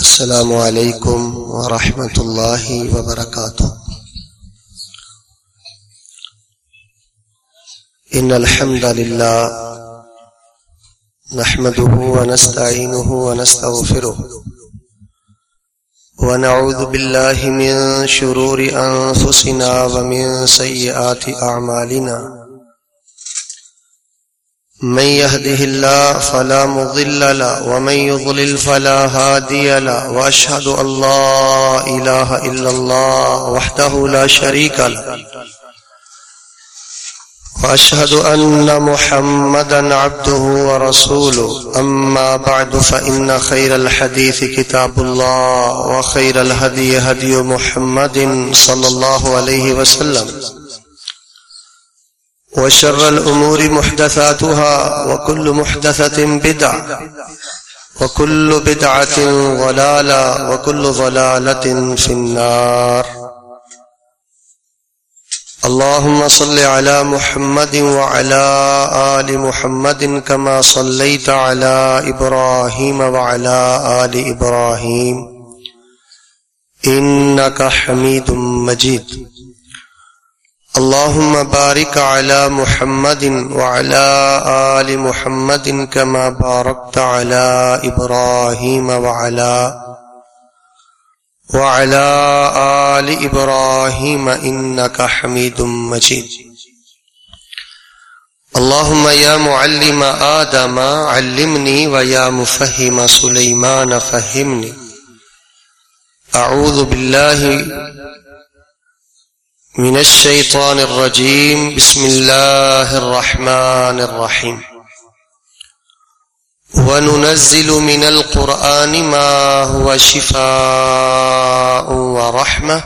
السلام علیکم ورحمۃ اللہ وبرکاتہ۔ ان الحمد للہ نحمده ونستعينه ونستغفره ونعوذ بالله من شرور أنفسنا ومن سيئات أعمالنا من يهده الله فلا مضل له، ومن يضلل فلا هادي له، وأشهد أن لا إله إلا الله وحده لا شريك له، وأشهد أن محمدا عبده ورسوله. أما بعد، فإن خير الحديث كتاب الله، وخير الهدي هدي محمد صلى الله عليه وسلم. وشر الأمور محدثاتها وكل محدثة بدع وكل بدعة ضلالة وكل ضلالة في النار. اللهم صل على محمد وعلى آل محمد كما صليت على إبراهيم وعلى آل إبراهيم. إنك حميد مجيد. اللهم بارك على محمد وعلى آل محمد كما باركت على إبراهيم وعلى وعلى آل إبراهيم إنك حميد مجيد. اللهم يا معلم آدم علمني ويا مفهم سليمان فهمني. أعوذ بالله من الشيطان الرجيم. بسم الله الرحمن الرحيم. وننزل من القرآن ما هو شفاء ورحمة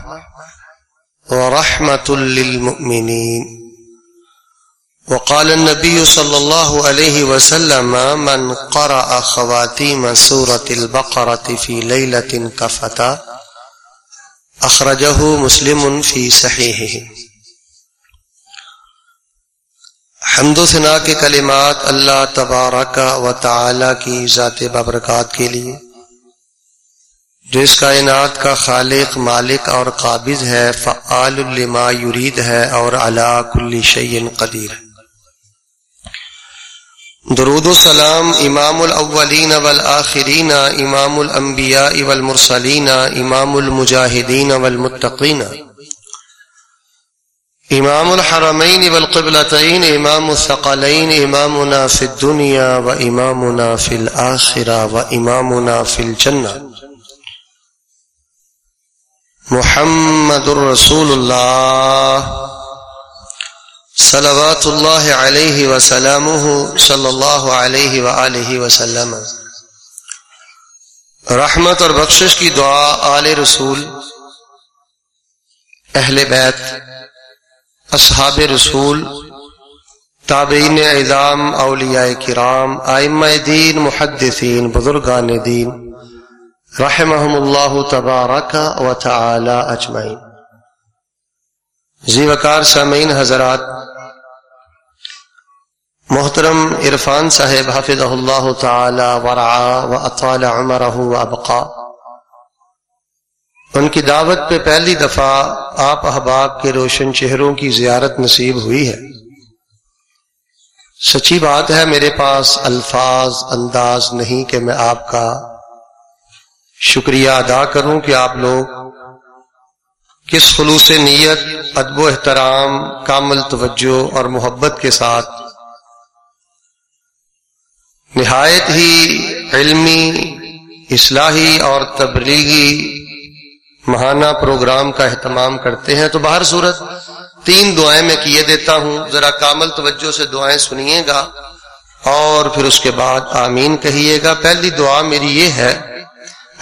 ورحمة للمؤمنين. وقال النبي صلى الله عليه وسلم من قرأ خواتيم سورة البقرة في ليلة كفتا اخرجہ مسلم فی صحیح حمد و ثنا کے کلمات اللہ تبارک و تعالی کی ذات بابرکات کے لیے۔ جو اس کائنات کا خالق، مالک اور قابض ہے، فعال لما یرید ہے اور علا کل شعین قدیر۔ ہے درود السلام امام الاولین والآخرین، امام الانبیاء والمرسلین، امام المجاہدین والمتقین. امام الحرمین والقبلتین، امام الثقلین، امامنا فی الدنیا و امامنا فی الآخرہ و امامنا فی الجنہ. محمد الرسول اللہ. صلوات اللہ علیہ وسلم صلی اللہ علیہ وآلہ وسلم. رحمت اور بخشش کی دعا آل رسول، اہل بیت، اصحاب رسول، تابعین اعظام، اولیاء کرام، آئمہ دین، محدثین، بزرگان دین، رحمہم اللہ تبارک و تعالی اجمعین. زیوکار سامعین حضرات، محترم عرفان صاحب حافظ اللہ تعالی ورعا و اطال عمرہ و ابقا۔ ان کی دعوت پہ پہلی دفعہ آپ احباب کے روشن چہروں کی زیارت نصیب ہوئی ہے۔ سچی بات ہے، میرے پاس الفاظ انداز نہیں کہ میں آپ کا شکریہ ادا کروں کہ آپ لوگ کس خلوص نیت، ادب و احترام، کامل توجہ اور محبت کے ساتھ۔ نہایت ہی علمی، اصلاحی اور تبلیغی ماہانہ پروگرام کا اہتمام کرتے ہیں۔ تو باہر صورت تین دعائیں میں کیے دیتا ہوں۔ ذرا کامل توجہ سے دعائیں سنیے گا اور پھر اس کے بعد آمین کہیے گا۔ پہلی دعا میری یہ ہے،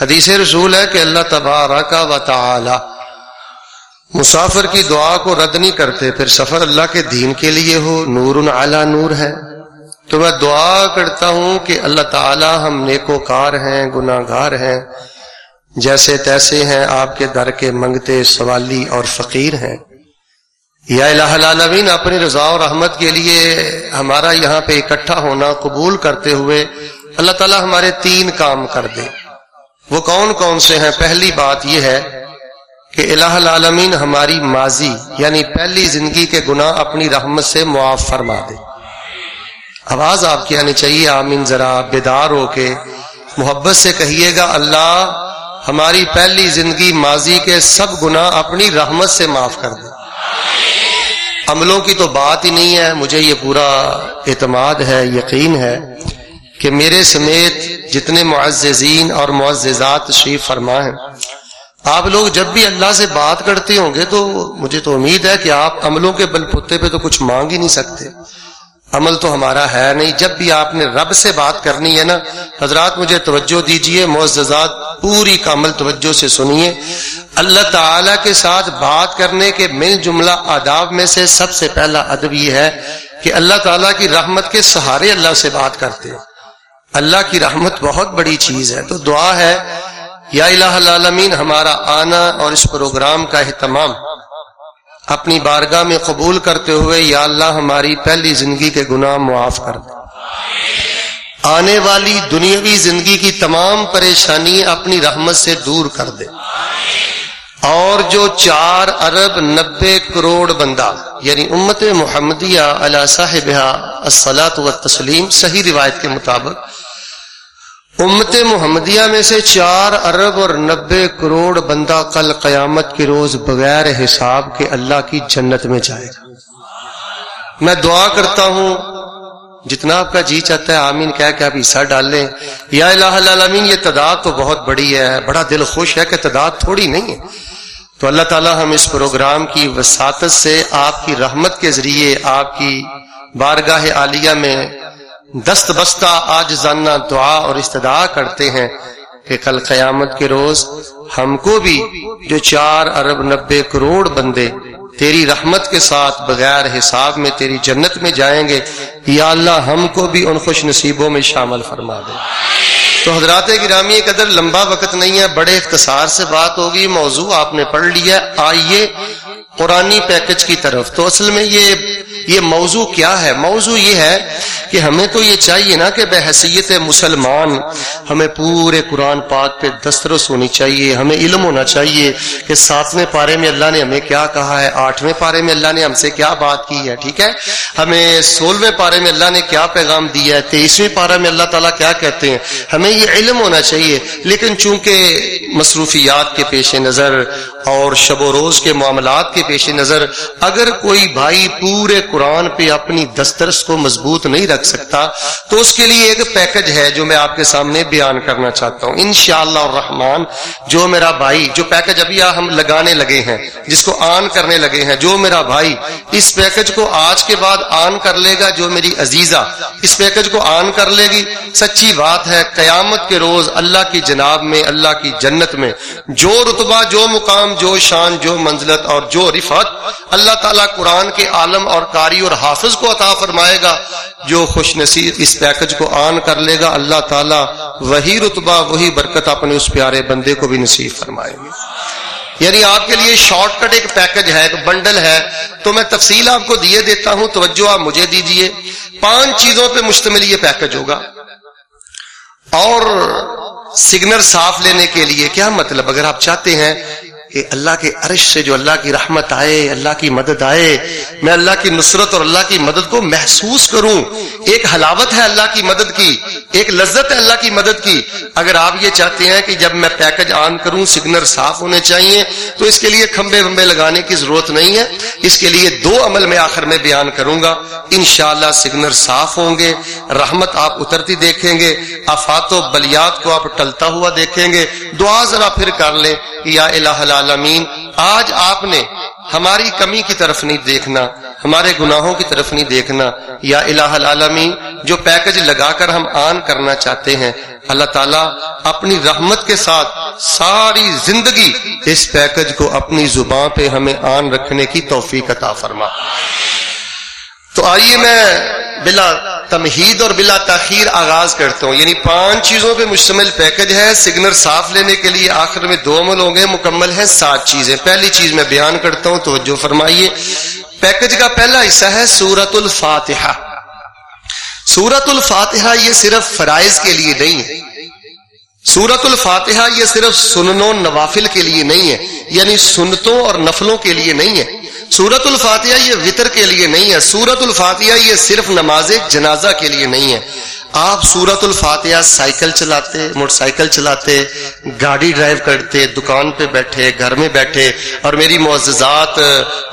حدیث رسول ہے کہ اللہ تبارہ کا و تعالی مسافر کی دعا کو رد نہیں کرتے، پھر سفر اللہ کے دین کے لیے ہو، نور اعلی نور ہے۔ تو میں دعا کرتا ہوں کہ اللہ تعالی ہم نیکو کار ہیں گناہ گار ہیں۔ جیسے تیسے ہیں، آپ کے در کے منگتے سوالی اور فقیر ہیں۔ یا الہ العالمین، اپنی رضا و رحمت کے لیے ہمارا یہاں پہ اکٹھا ہونا قبول کرتے ہوئے اللہ تعالی ہمارے تین کام کر دے۔ وہ کون کون سے ہیں؟ پہلی بات یہ ہے کہ الہ العالمین ہماری ماضی یعنی پہلی زندگی کے گناہ اپنی رحمت سے معاف فرما دے۔ آواز آپ کی آنی چاہیے، آمین، ذرا بیدار ہو کے محبت سے کہیے گا، اللہ ہماری پہلی زندگی ماضی کے سب گناہ اپنی رحمت سے معاف کر دے۔ عملوں کی تو بات ہی نہیں ہے، مجھے یہ پورا اعتماد ہے، یقین ہے کہ میرے سمیت جتنے معززین اور معززات تشریف فرما ہیں آپ لوگ جب بھی اللہ سے بات کرتے ہوں گے تو مجھے تو امید ہے کہ آپ عملوں کے بل پتے پہ تو کچھ مانگ ہی نہیں سکتے۔ عمل تو ہمارا ہے نہیں۔ جب بھی آپ نے رب سے بات کرنی ہے نا، حضرات مجھے توجہ دیجیے، معززات، پوری کامل توجہ سے سنیے۔ اللہ تعالی کے ساتھ بات کرنے کے مل جملہ آداب میں سے سب سے پہلا ادب یہ ہے کہ اللہ تعالیٰ کی رحمت کے سہارے اللہ سے بات کرتے ہیں۔ اللہ کی رحمت بہت بڑی چیز ہے۔ تو دعا ہے یا الہ العالمین، ہمارا آنا اور اس پروگرام کا اہتمام اپنی بارگاہ میں قبول کرتے ہوئے یا اللہ ہماری پہلی زندگی کے گناہ معاف کر دے۔ آنے والی دنیاوی زندگی کی تمام پریشانی اپنی رحمت سے دور کر دے۔ اور جو چار ارب نبے کروڑ بندہ یعنی امت محمدیہ علی صاحب السلاط و تسلیم صحیح روایت کے مطابق امت محمدیہ میں سے چار ارب اور نبے کروڑ بندہ کل قیامت کے روز بغیر حساب کے اللہ کی جنت میں جائے گا۔ میں دعا کرتا ہوں، جتنا آپ کا جی چاہتا ہے، آمین کہہ کہ آپ حصہ ڈال لیں۔ یا الہ العالمین یہ تعداد تو بہت بڑی ہے، بڑا دل خوش ہے کہ تعداد تھوڑی نہیں ہے۔ تو اللہ تعالیٰ ہم اس پروگرام کی وساطت سے آپ کی رحمت کے ذریعے آپ کی بارگاہ عالیہ میں دست بستہ آج جاننا دعا اور استدا کرتے ہیں کہ کل قیامت کے روز ہم کو بھی جو چار ارب نبے کروڑ بندے تیری رحمت کے ساتھ بغیر حساب میں تیری جنت میں جائیں گے، یا اللہ ہم کو بھی ان خوش نصیبوں میں شامل فرما دے۔ تو حضرات گرامی، قدر لمبا وقت نہیں ہے، بڑے اختصار سے بات ہوگی، موضوع آپ نے پڑھ لیا آئیے قرآنی پیکج کی طرف۔ تو اصل میں یہ یہ موضوع کیا ہے؟ موضوع یہ ہے کہ ہمیں تو یہ چاہیے نا کہ بحثیت مسلمان ہمیں پورے قرآن پاک پہ دسترس ہونی چاہیے، ہمیں علم ہونا چاہیے کہ ساتویں پارے میں اللہ نے ہمیں کیا کہا ہے، آٹھویں پارے میں اللہ نے ہم سے کیا بات کی ہے، ٹھیک ہے؟ ہمیں سولہویں پارے میں اللہ نے کیا پیغام دیا ہے تیئیسویں پارے میں اللہ تعالیٰ کیا کہتے ہیں؟ ہمیں یہ علم ہونا چاہیے۔ لیکن چونکہ مصروفیات کے پیش نظر اور شب و روز کے معاملات کے کے پیش نظر، اگر کوئی بھائی پورے قرآن پہ اپنی دسترس کو مضبوط نہیں رکھ سکتا، تو اس کے لیے ایک پیکج ہے جو میں آپ کے سامنے بیان کرنا چاہتا ہوں۔ انشاءاللہ الرحمن، جو میرا بھائی، جو پیکج ابھی ہم لگانے لگے ہیں، جس کو آن کرنے لگے ہیں، جو میرا بھائی، اس پیکج کو آج کے بعد آن کر لے گا جو میری عزیزہ اس پیکج کو آن کر لے گی۔ سچی بات ہے، قیامت کے روز اللہ کی جناب میں، اللہ کی جنت میں، جو رتبہ، جو مقام، جو شان، جو منزلت اور جو رفت اللہ تعالیٰ قرآن کے عالم اور قاری اور حافظ کو عطا فرمائے گا، جو خوش نصیب اس پیکج کو آن کر لے گا، اللہ تعالیٰ وہی رتبہ، وہی برکت اپنے اس پیارے بندے کو بھی نصیب فرمائے۔ گی یعنی آپ کے لیے شارٹ کٹ ایک پیکج ہے، ایک بنڈل ہے۔ تو میں تفصیل آپ کو دیے دیتا ہوں، توجہ آپ مجھے دیجیے۔ پانچ چیزوں پہ مشتمل یہ پیکج ہوگا۔ اور سگنل صاف لینے کے لیے کیا مطلب؟ اگر آپ چاہتے ہیں کہ اللہ کے عرش سے جو اللہ کی رحمت آئے، اللہ کی مدد آئے، میں اللہ کی نصرت اور اللہ کی مدد کو محسوس کروں۔ ایک حلاوت ہے اللہ کی مدد کی، ایک لذت ہے اللہ کی مدد کی۔ اگر آپ یہ چاہتے ہیں کہ جب میں پیکج آن کروں، سگنل صاف ہونے چاہیے، تو اس کے لیے کھمبے ومبے لگانے کی ضرورت نہیں ہے۔ اس کے لیے دو عمل میں آخر میں بیان کروں گا۔ انشاءاللہ سگنل صاف ہوں گے، رحمت آپ اترتی دیکھیں گے افات و بلیات کو آپ ٹلتا ہوا دیکھیں گے۔ دعا ذرا پھر کر لیں، یا الہ العالمین، آج آپ نے ہماری کمی کی طرف نہیں دیکھنا، ہمارے گناہوں کی طرف نہیں دیکھنا۔ یا الہ العالمین، جو پیکج لگا کر ہم آن کرنا چاہتے ہیں، اللہ تعالیٰ اپنی رحمت کے ساتھ ساری زندگی اس پیکج کو اپنی زبان پہ ہمیں آن رکھنے کی توفیق عطا فرما۔ تو آئیے میں بلا تمہید اور بلا تاخیر آغاز کرتا ہوں۔ یعنی پانچ چیزوں پہ مشتمل پیکج ہے۔ سگنل صاف لینے کے لیے آخر میں دو عمل ہوں گے۔ مکمل ہے سات چیزیں۔ پہلی چیز میں بیان کرتا ہوں۔ توجہ فرمائیے۔ پیکج کا پہلا حصہ ہے سورت الفاتحہ۔ سورت الفاتحہ یہ صرف فرائض کے لیے نہیں ہے۔ سورت الفاتحہ یہ صرف سننوں نوافل کے لیے نہیں ہے۔ یعنی سنتوں اور نفلوں کے لیے نہیں ہے۔ سورت الفاتحہ یہ وطر کے لیے نہیں ہے سورت الفاتحہ یہ صرف نماز جنازہ کے لیے نہیں ہے۔ آپ سورت الفاتحہ سائیکل چلاتے، موٹر سائیکل چلاتے، گاڑی ڈرائیو کرتے، دکان پہ بیٹھے، گھر میں بیٹھے اور میری معززات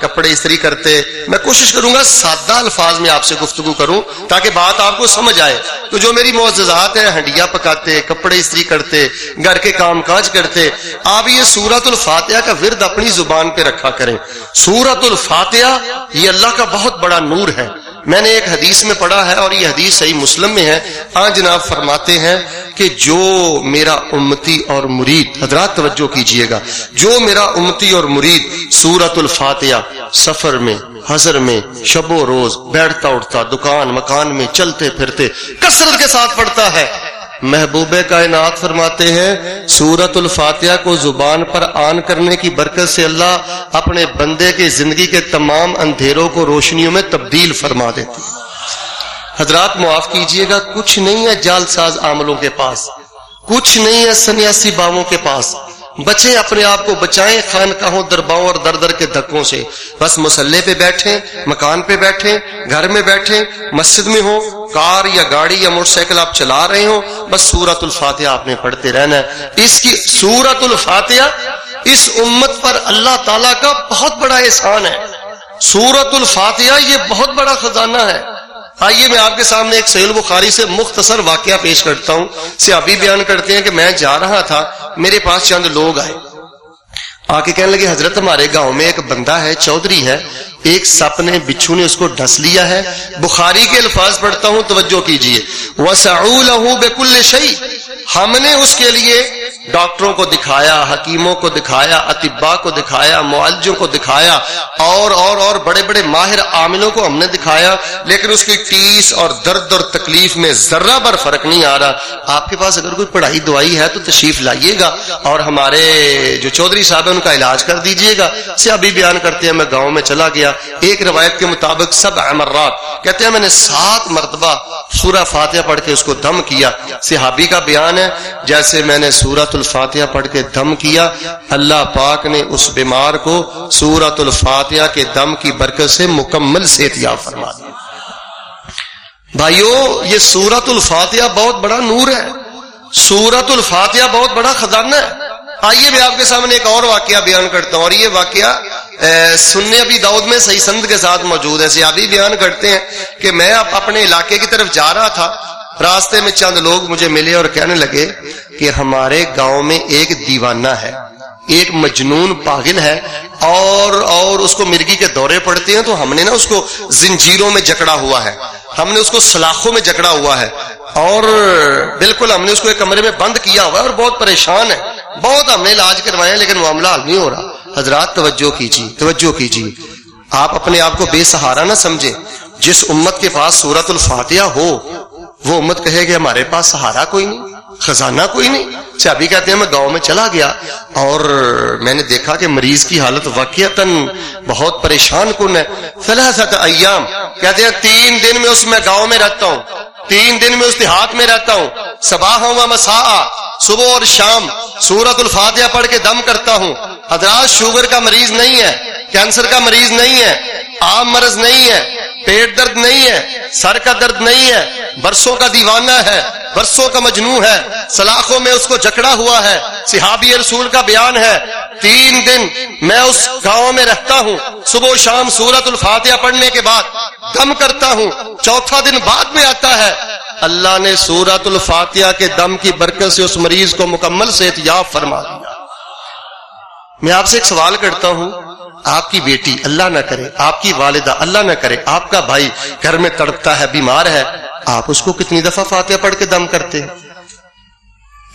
کپڑے استری کرتے، میں کوشش کروں گا سادہ الفاظ میں آپ سے گفتگو کروں تاکہ بات آپ کو سمجھ آئے۔ تو جو میری معززات ہیں ہنڈیا پکاتے، کپڑے استری کرتے، گھر کے کام کاج کرتے، آپ یہ سورت الفاتحہ کا ورد اپنی زبان پہ رکھا کریں۔ سورت الفاتحہ یہ اللہ کا بہت بڑا نور ہے۔ میں نے ایک حدیث میں پڑھا ہے اور یہ حدیث صحیح مسلم میں ہے۔ آج جناب فرماتے ہیں کہ جو میرا امتی اور مرید، حضرات توجہ کیجیے گا۔ جو میرا امتی اور مرید سورت الفاتحہ، سفر میں، حضر میں، شب و روز، بیٹھتا اٹھتا، دکان، مکان میں، چلتے پھرتے، کثرت کے ساتھ پڑھتا ہے۔ محبوب کائنات فرماتے ہیں سورت الفاتحہ کو زبان پر آن کرنے کی برکت سے اللہ اپنے بندے کی زندگی کے تمام اندھیروں کو روشنیوں میں تبدیل فرما دیتے حضرات معاف کیجیے گا، کچھ نہیں ہے جال ساز عاملوں کے پاس، کچھ نہیں ہے سنیاسی باؤں کے پاس۔ بچے اپنے آپ کو، بچائیں خان درباؤں اور در در کے دھکوں سے۔ بس مسلح پہ بیٹھیں، مکان پہ بیٹھیں، گھر میں بیٹھیں، مسجد میں ہو کار یا گاڑی یا موٹر سائیکل آپ چلا رہے ہو بس سورت الفاتحہ آپ نے پڑھتے رہنا ہے۔ اس کی سورت الفاتحہ اس امت پر اللہ تعالی کا بہت بڑا احسان ہے۔ سورت الفاتحہ یہ بہت بڑا خزانہ ہے۔ آئیے میں آپ کے سامنے ایک سہیل بخاری سے مختصر واقعہ پیش کرتا ہوں۔ سے ابھی بیان کرتے ہیں کہ میں جا رہا تھا، میرے پاس چند لوگ آئے۔ آ کے کہنے لگے، حضرت ہمارے گاؤں میں ایک بندہ ہے، چودھری ہے۔ ایک سپ نے بچھو نے اس کو ڈس لیا ہے۔ بخاری کے الفاظ پڑھتا ہوں، توجہ کیجیے وہ بےکل شہی ہم نے اس کے لیے ڈاکٹروں کو دکھایا، حکیموں کو دکھایا اطبا کو دکھایا، معالجوں کو دکھایا، اور اور اور بڑے بڑے ماہر عاملوں کو ہم نے دکھایا، لیکن اس کی ٹیس اور درد اور تکلیف میں ذرہ بر فرق نہیں آ رہا۔ آپ کے پاس اگر کوئی پڑھائی دوائی ہے تو تشریف لائیے گا، اور ہمارے جو چودھری صاحب ہیں، ان کا علاج کر دیجیے گا۔ سے ابھی بیان کرتے ہیں، میں گاؤں میں چلا گیا ایک روایت کے مطابق سب امرات کہتے ہیں، میں نے سات مرتبہ سورہ فاتحہ پڑھ کے اس کو دم کیا۔ صحابی کا بیان ہے، جیسے میں نے سورت الفاتحہ پڑھ کے دم کیا، اللہ پاک نے اس بیمار کو سورت الفاتحہ کے دم کی برکت سے مکمل صحت یاب فرما دیا۔ بھائیو، یہ سورت الفاتحہ بہت بڑا نور ہے۔ سورت الفاتحہ بہت بڑا خزانہ ہے۔ آئیے میں آپ کے سامنے ایک اور واقعہ بیان کرتا ہوں اور یہ واقعہ سننے ابھی داؤد میں صحیح سند کے ساتھ موجود ہے۔ سیابی بیان کرتے ہیں کہ میں اپنے علاقے کی طرف جا رہا تھا۔ راستے میں چند لوگ مجھے ملے اور کہنے لگے کہ ہمارے گاؤں میں ایک دیوانہ ہے، ایک مجنون پاگل ہے اور اور اس کو مرگی کے دورے پڑتے ہیں تو ہم نے نا اس کو زنجیروں میں جکڑا ہوا ہے۔ ہم نے اس کو سلاخوں میں جکڑا ہوا ہے اور بالکل ہم نے اس کو ایک کمرے میں بند کیا ہوا ہے اور بہت پریشان ہے۔ بہت ہم نے علاج کروائے لیکن معاملہ حل نہیں ہو رہا۔ حضرات، توجہ کیجیے توجہ کیجیے۔ آپ اپنے آپ کو بے سہارا نہ سمجھے جس امت کے پاس سورت الفاتحہ ہو، وہ امت کہے کہ ہمارے پاس سہارا کوئی نہیں، خزانہ کوئی نہیں۔ چابی کہتے ہیں، میں گاؤں میں چلا گیا اور میں نے دیکھا کہ مریض کی حالت واقع بہت پریشان کن ہے۔ فلاحت ایام، کہتے ہیں، تین دن میں اس میں گاؤں میں رہتا ہوں۔ تین دن میں اس دیہات میں رہتا ہوں۔ صبح ہوں مسا صبح اور شام۔ سورت الفاتحہ پڑھ کے دم کرتا ہوں۔ حضرات شوگر کا مریض نہیں ہے۔ کینسر کا مریض نہیں ہے، عام مرض نہیں ہے، پیٹ درد نہیں ہے، سر کا درد نہیں ہے، برسوں کا دیوانہ ہے، برسوں کا مجنو ہے، سلاخوں میں اس کو جکڑا ہوا ہے، صحابی رسول کا بیان ہے۔ تین دن میں اس گاؤں میں رہتا ہوں، صبح شام سورت الفاتحہ پڑھنے کے بعد دم کرتا ہوں، چوتھا دن بعد میں آتا ہے۔ اللہ نے سورت الفاتحہ کے دم کی برکت سے اس مریض کو مکمل صحت یاب فرما دیا۔ میں آپ سے ایک سوال کرتا ہوں۔ آپ کی بیٹی اللہ نہ کرے، آپ کی والدہ اللہ نہ کرے، آپ کا بھائی گھر میں تڑپتا ہے، بیمار ہے، آپ اس کو کتنی دفعہ فاتحہ پڑھ کے دم کرتے ہیں؟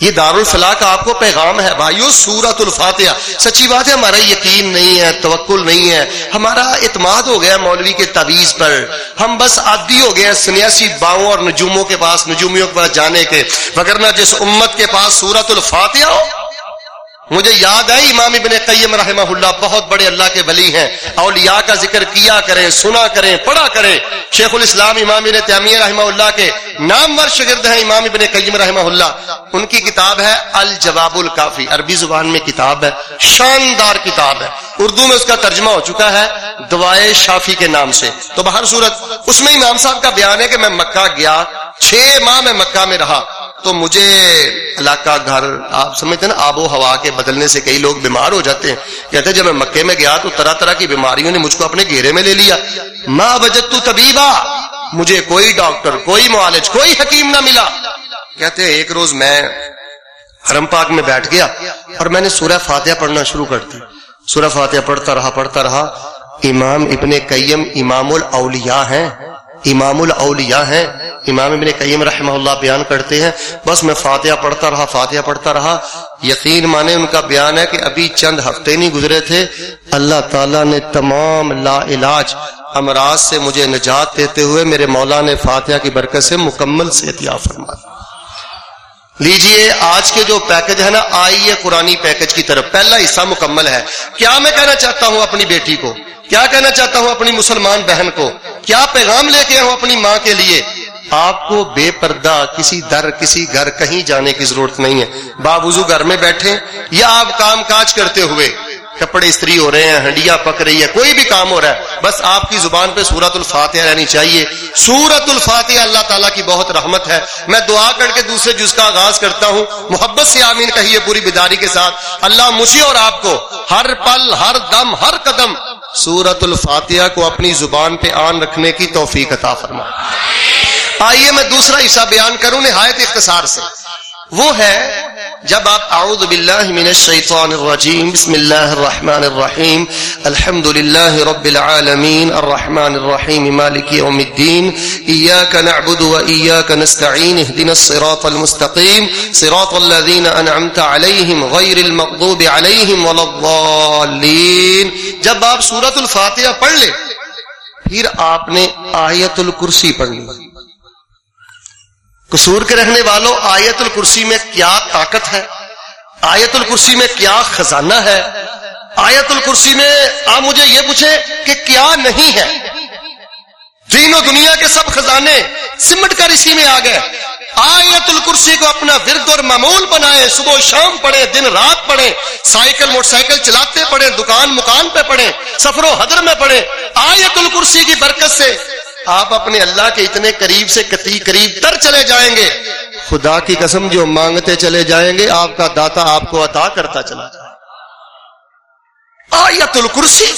یہ دار الفلاح کا آپ کو پیغام ہے، بھائیو سورت الفاتحہ۔ سچی بات ہے، ہمارا یقین نہیں ہے، توکل نہیں ہے۔ ہمارا اعتماد ہو گیا مولوی کے تعویذ پر۔ ہم بس عادی ہو گئے سنیاسی باؤں اور نجوموں کے پاس، نجومیوں کے پاس جانے کے۔ وغیرہ جس امت کے پاس سورت الفاتحہ ہو مجھے یاد ہے امام ابن قیم رحمہ اللہ بہت بڑے اللہ کے ولی ہیں۔ اولیاء کا ذکر کیا کریں، سنا کریں، پڑھا کریں۔ شیخ الاسلام امام ابن تیمیہ رحمہ اللہ کے نامور شگرد ہیں امام ابن قیم رحمہ اللہ۔ ان کی کتاب ہے الجواب الکافی۔ عربی زبان میں کتاب ہے، شاندار کتاب ہے۔ اردو میں اس کا ترجمہ ہو چکا ہے دعائے شافی کے نام سے۔ تو بہر صورت اس میں امام صاحب کا بیان ہے کہ میں مکہ گیا، چھ ماہ میں مکہ میں رہا۔ تو مجھے علاقہ گھر، آپ سمجھتے ہیں نا، آب و ہوا کے بدلنے سے کئی لوگ بیمار ہو جاتے ہیں۔ کہتے ہیں، جب میں مکے میں گیا تو طرح طرح کی بیماریوں نے مجھ کو اپنے گھیرے میں لے لیا۔ ماں بجت تو طبیبہ مجھے کوئی ڈاکٹر، کوئی معالج، کوئی حکیم نہ ملا۔ کہتے ہیں، ایک روز میں حرم پاک میں بیٹھ گیا اور میں نے سورہ فاتحہ پڑھنا شروع کر دی۔ سورہ فاتحہ پڑھتا رہا پڑھتا رہا۔ امام ابن قیم امام الاولیاء ہیں۔ امام الاولیاء ہیں۔ امام ابن قیم رحمہ اللہ بیان کرتے ہیں، بس میں فاتحہ پڑھتا رہا، فاتحہ پڑھتا رہا۔ یقین مانے ان کا بیان ہے کہ ابھی چند ہفتے نہیں گزرے تھے۔ اللہ تعالیٰ نے تمام لا علاج امراض سے مجھے نجات دیتے ہوئے میرے مولا نے فاتحہ کی برکت سے مکمل صحت فرما لیجیے آج کے جو پیکج ہے نا، آئیے قرآن پیکج کی طرف۔ پہلا حصہ مکمل ہے۔ کیا میں کہنا چاہتا ہوں اپنی بیٹی کو؟ کیا کہنا چاہتا ہوں اپنی مسلمان بہن کو؟ کیا پیغام لے کے ہوں اپنی ماں کے لیے؟ آپ کو بے پردہ کسی در، کسی گھر، کہیں جانے کی ضرورت نہیں ہے۔ بابوزو گھر میں بیٹھے یا آپ کام کاج کرتے ہوئے کپڑے استری ہو رہے ہیں ہنڈیا پک رہی ہے کوئی بھی کام ہو رہا ہے، بس آپ کی زبان پہ سورت الفاتحہ رہنی چاہیے۔ سورت الفاتحہ اللہ تعالیٰ کی بہت رحمت ہے۔ میں دعا کر کے دوسرے جز کا آغاز کرتا ہوں۔ محبت سے آمین کہیے پوری بیداری کے ساتھ۔ اللہ مجھے اور آپ کو ہر پل، ہر دم، ہر قدم سورت الفاتحہ کو اپنی زبان پہ آن رکھنے کی توفیق عطا فرما آئیے میں دوسرا حصہ بیان کروں نہایت اختصار سے۔ وہ ہے جب آپ اعوذ باللہ من الشیطان الرجیم، بسم اللہ الرحمن الرحیم، الحمد للہ رب العالمین، الرحمن الرحیم، مالک یوم الدین، ایاک نعبد و ایاک نستعین، اہدنا الصراط المستقیم، صراط الذین انعمت علیہم غیر المغضوب علیہم والضالین جب آپ سورة الفاتحہ پڑھ لیں، پھر آپ نے آیت الکرسی پڑھ لی۔ قصور کے رہنے والوں، آیت الکرسی میں کیا طاقت ہے؟ آیت الکرسی میں کیا خزانہ ہے؟ آیت الکرسی میں آپ مجھے یہ پوچھے کہ کیا نہیں ہے؟ دین و دنیا کے سب خزانے سمٹ کر اسی میں آ گئے۔ آیت الکرسی کو اپنا ورد اور معمول بنائے صبح و شام پڑھے دن رات پڑھے سائیکل، موٹر سائیکل چلاتے پڑھے دکان، مکان پہ پڑھے سفر و حضر میں پڑھے آیت الکرسی کی برکت سے آپ اپنے اللہ کے اتنے قریب سے کتی قریب تر چلے جائیں گے۔ خدا کی قسم جو مانگتے چلے جائیں گے، آپ کا داتا آپ کو عطا کرتا چلا جائے۔ آیت الکرسی۔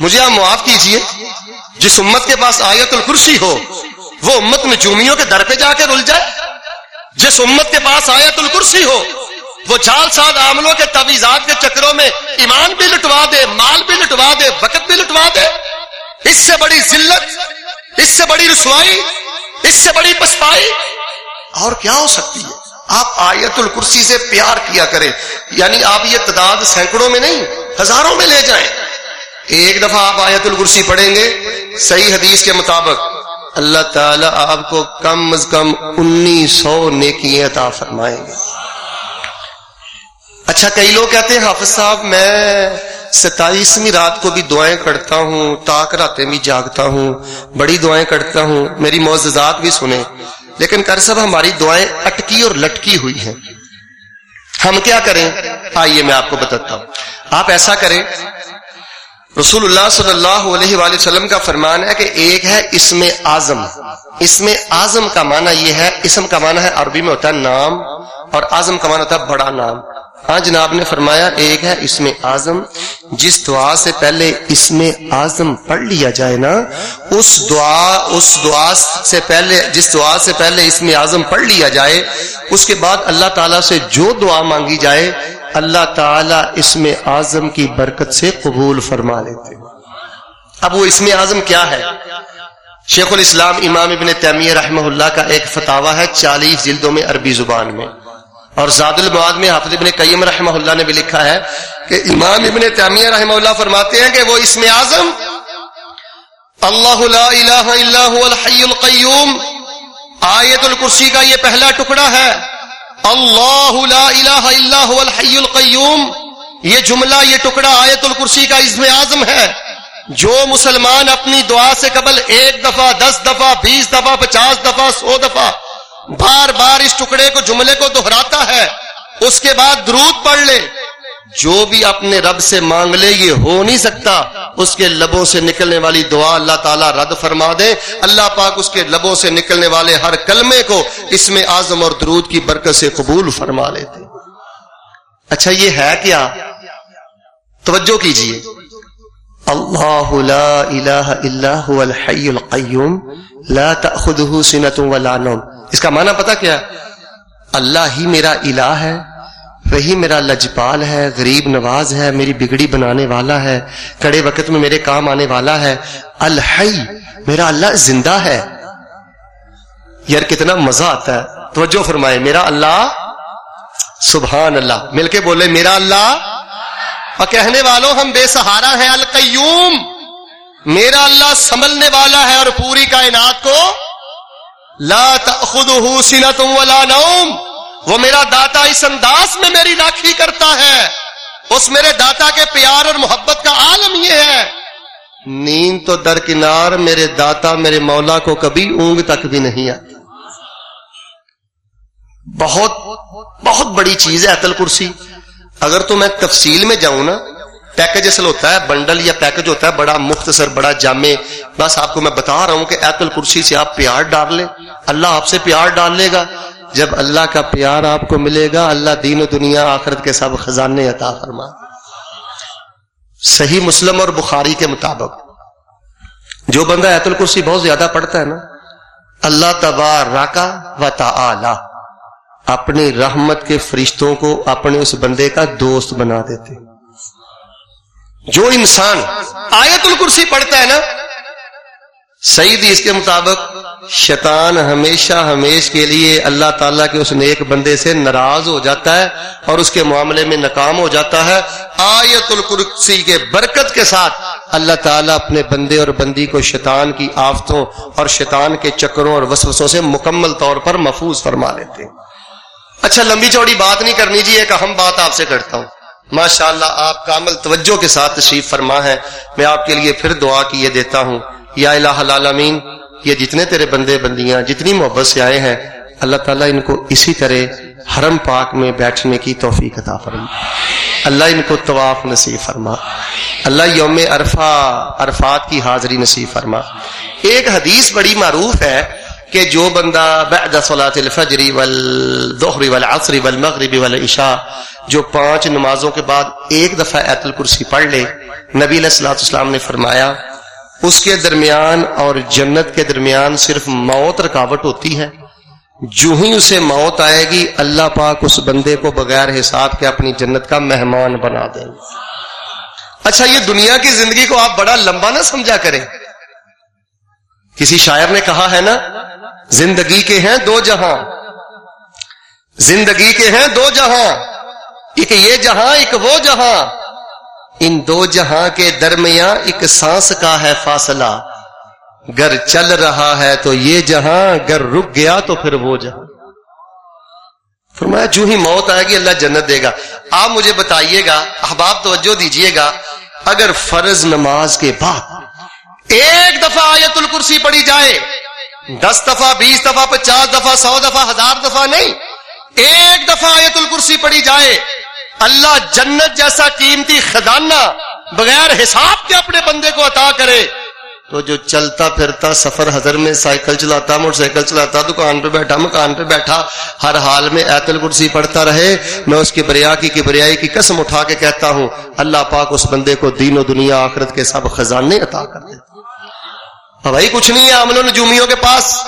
مجھے آپ معاف کیجیے۔ جس امت کے پاس آیت الکرسی ہو، وہ امت میں جومیوں کے در پہ جا کے رل جائے۔ جس امت کے پاس آیت الکرسی ہو، وہ جال ساد عاملوں کے تویزات کے چکروں میں ایمان بھی لٹوا دے، مال بھی لٹوا دے، وقت بھی لٹوا دے۔ اس سے بڑی ذلت، اس سے بڑی رسوائی، اس سے بڑی پسپائی، اور کیا ہو سکتی ہے؟ آپ آیت الکرسی سے پیار کیا کریں یعنی آپ یہ تعداد سینکڑوں میں نہیں، ہزاروں میں لے جائیں۔ ایک دفعہ آپ آیت الکرسی پڑھیں گے، صحیح حدیث کے مطابق، اللہ تعالیٰ آپ کو کم از کم انیس سو نیکی عطا فرمائیں گے۔ اچھا کئی لوگ کہتے ہیں، حافظ صاحب، میں ستائیسویں رات کو بھی دعائیں کرتا ہوں، تاک راتیں بھی جاگتا ہوں، بڑی دعائیں کرتا ہوں، میری معززات بھی سنیں۔ لیکن کر سب ہماری دعائیں اٹکی اور لٹکی ہوئی ہیں۔ ہم کیا کریں؟ آئیے میں آپ کو بتاتا ہوں۔ آپ ایسا کریں۔ رسول اللہ صلی اللہ علیہ وآلہ وسلم کا فرمان ہے کہ ایک ہے اسم آزم اسم آزم کا معنی یہ ہے، اسم کا معنی ہے عربی میں ہوتا ہے نام اور آزم کا معنی ہوتا ہے بڑا نام۔ ہاں جناب نے فرمایا، ایک ہے اس میں آزم جس دعا سے پہلے اس میں آزم پڑھ لیا جائے نا، اس دعا اس دعا سے پہلے، جس دعا سے پہلے اس میں آزم پڑھ لیا جائے، اس کے بعد اللہ تعالیٰ سے جو دعا مانگی جائے، اللہ تعالیٰ اس میں آزم کی برکت سے قبول فرما لیتے اب وہ اس میں آزم کیا ہے؟ شیخ الاسلام امام ابن تیمیہ رحمہ اللہ کا ایک فتوا ہے چالیس جلدوں میں عربی زبان میں۔ اور زاد المعاد میں حافظ ابن قیم رحمہ اللہ نے بھی لکھا ہے کہ امام ابن تیمیہ رحمہ اللہ فرماتے ہیں کہ وہ اسم اعظم اللہ لا الہ الا هو الحی القیوم آیت الکرسی کا یہ پہلا ٹکڑا ہے اللہ لا الہ الا هو الحی القیوم یہ جملہ یہ ٹکڑا آیت الکرسی کا عزم اعظم ہے جو مسلمان اپنی دعا سے قبل ایک دفعہ دس دفعہ بیس دفعہ پچاس دفعہ سو دفعہ بار بار اس ٹکڑے کو جملے کو دہراتا ہے۔ اس کے بعد درود پڑھ لے۔ جو بھی اپنے رب سے مانگ لے، یہ ہو نہیں سکتا۔ اس کے لبوں سے نکلنے والی دعا اللہ تعالیٰ رد فرما دے۔ اللہ پاک اس کے لبوں سے نکلنے والے ہر کلمے کو اس میں آزم اور درود کی برکت سے قبول فرما لیتے۔ اچھا یہ ہے کیا؟ توجہ کیجیے۔ اللہ لا الہ الا هو الحی القیوم، لا تأخذه سنة ولا نوم۔ اس کا معنی پتا کیا؟ اللہ ہی میرا الہ ہے، وہی میرا لجپال ہے، غریب نواز ہے، میری بگڑی بنانے والا ہے، کڑے وقت میں میرے کام آنے والا ہے۔ الحی میرا اللہ زندہ ہے۔ یار کتنا مزہ آتا ہے۔ توجہ فرمائے، میرا اللہ سبحان اللہ۔ مل کے بولے، میرا اللہ۔ اور کہنے والوں، ہم بے سہارا ہیں، القیوم۔ میرا اللہ سنبھلنے والا ہے اور پوری کائنات کو لا تأخذه سنة ولا نوم۔ وہ میرا داتا اس انداز میں میری راکھی کرتا ہے۔ اس میرے داتا کے پیار اور محبت کا عالم یہ ہے۔ نیند تو درکنار میرے داتا میرے مولا کو کبھی اونگ تک بھی نہیں آتی۔ بہت بہت بڑی چیز ہے اتل کرسی۔ اگر تو میں تفصیل میں جاؤں نا پیکج اصل ہوتا ہے بنڈل یا پیکج ہوتا ہے، بڑا مختصر، بڑا جامع۔ بس آپ کو میں بتا رہا ہوں کہ ایتل کرسی سے آپ پیار ڈال لیں۔ اللہ آپ سے پیار ڈال لے گا۔ جب اللہ کا پیار آپ کو ملے گا، اللہ دین و دنیا آخرت کے سب خزانے عطا فرما۔ صحیح مسلم اور بخاری کے مطابق۔ جو بندہ ایت الکرسی بہت زیادہ پڑھتا ہے نا، اللہ تبار راکا و تا اپنی رحمت کے فرشتوں کو اپنے اس بندے کا دوست بنا دیتے۔ جو انسان آیت الکرسی پڑھتا ہے نا، سعید اس کے مطابق شیطان ہمیشہ ہمیش کے لیے اللہ تعالیٰ کے اس نیک بندے سے ناراض ہو جاتا ہے اور اس کے معاملے میں ناکام ہو جاتا ہے۔ آیت القرسی کے برکت کے ساتھ اللہ تعالیٰ اپنے بندے اور بندی کو شیطان کی آفتوں اور شیطان کے چکروں اور وسوسوں سے مکمل طور پر محفوظ فرما لیتے ہیں۔ اچھا لمبی چوڑی بات نہیں کرنی جی ایک اہم بات آپ سے کرتا ہوں۔ ماشاء اللہ آپ کامل توجہ کے ساتھ تشریف فرما ہے۔ میں آپ کے لیے پھر دعا کیے دیتا ہوں۔ یا الہ العالمین، یہ جتنے تیرے بندے بندیاں، جتنی محبت سے آئے ہیں، اللہ تعالیٰ ان کو اسی طرح حرم پاک میں بیٹھنے کی توفیق عطا فرما اللہ ان کو طواف نصیب فرما۔ اللہ یوم عرفہ، عرفات کی حاضری نصیب فرما۔ ایک حدیث بڑی معروف ہے۔ کہ جو بندہ بعد صلاة الفجر والظہر والعصر والمغرب والعشاء، جو پانچ نمازوں کے بعد ایک دفعہ ایت الکرسی پڑھ لے، نبی علیہ السلام نے فرمایا، اس کے درمیان اور جنت کے درمیان صرف موت رکاوٹ ہوتی ہے۔ جو ہی اسے موت آئے گی، اللہ پاک اس بندے کو بغیر حساب کے اپنی جنت کا مہمان بنا دیں اچھا یہ دنیا کی زندگی کو آپ بڑا لمبا نہ سمجھا کریں۔ کسی شاعر نے کہا ہے نا زندگی کے ہیں دو جہاں۔ زندگی کے ہیں دو جہاں۔ ایک یہ جہاں، ایک وہ جہاں۔ ان دو جہاں کے درمیان ایک سانس کا ہے فاصلہ۔ گر چل رہا ہے تو یہ جہاں، گر رک گیا تو پھر وہ جہاں۔ فرمایا، جو ہی موت آئے گی اللہ جنت دے گا۔ آپ مجھے بتائیے گا، احباب توجہ دیجیے گا، اگر فرض نماز کے بعد ایک دفعہ آیت الکرسی پڑی جائے دس دفعہ، بیس دفعہ، پچاس دفعہ، سو دفعہ، ہزار دفعہ نہیں۔ ایک دفعہ آیت الکرسی پڑی جائے، اللہ جنت جیسا قیمتی خزانہ بغیر حساب کے اپنے بندے کو عطا کرے۔ تو جو چلتا پھرتا سفر حضر میں سائیکل چلاتا، موٹر سائیکل چلاتا، دکان پہ بیٹھا، مکان پہ بیٹھا، ہر حال میں ایتل کرسی پڑھتا رہے، میں اس کی بریا کی کی بریائی کی قسم اٹھا کے کہتا ہوں، اللہ پاک اس بندے کو دین و دنیا آخرت کے سب خزانے عطا کر دیتا ہاں بھائی، کچھ نہیں ہے عمل نجومیوں کے پاس۔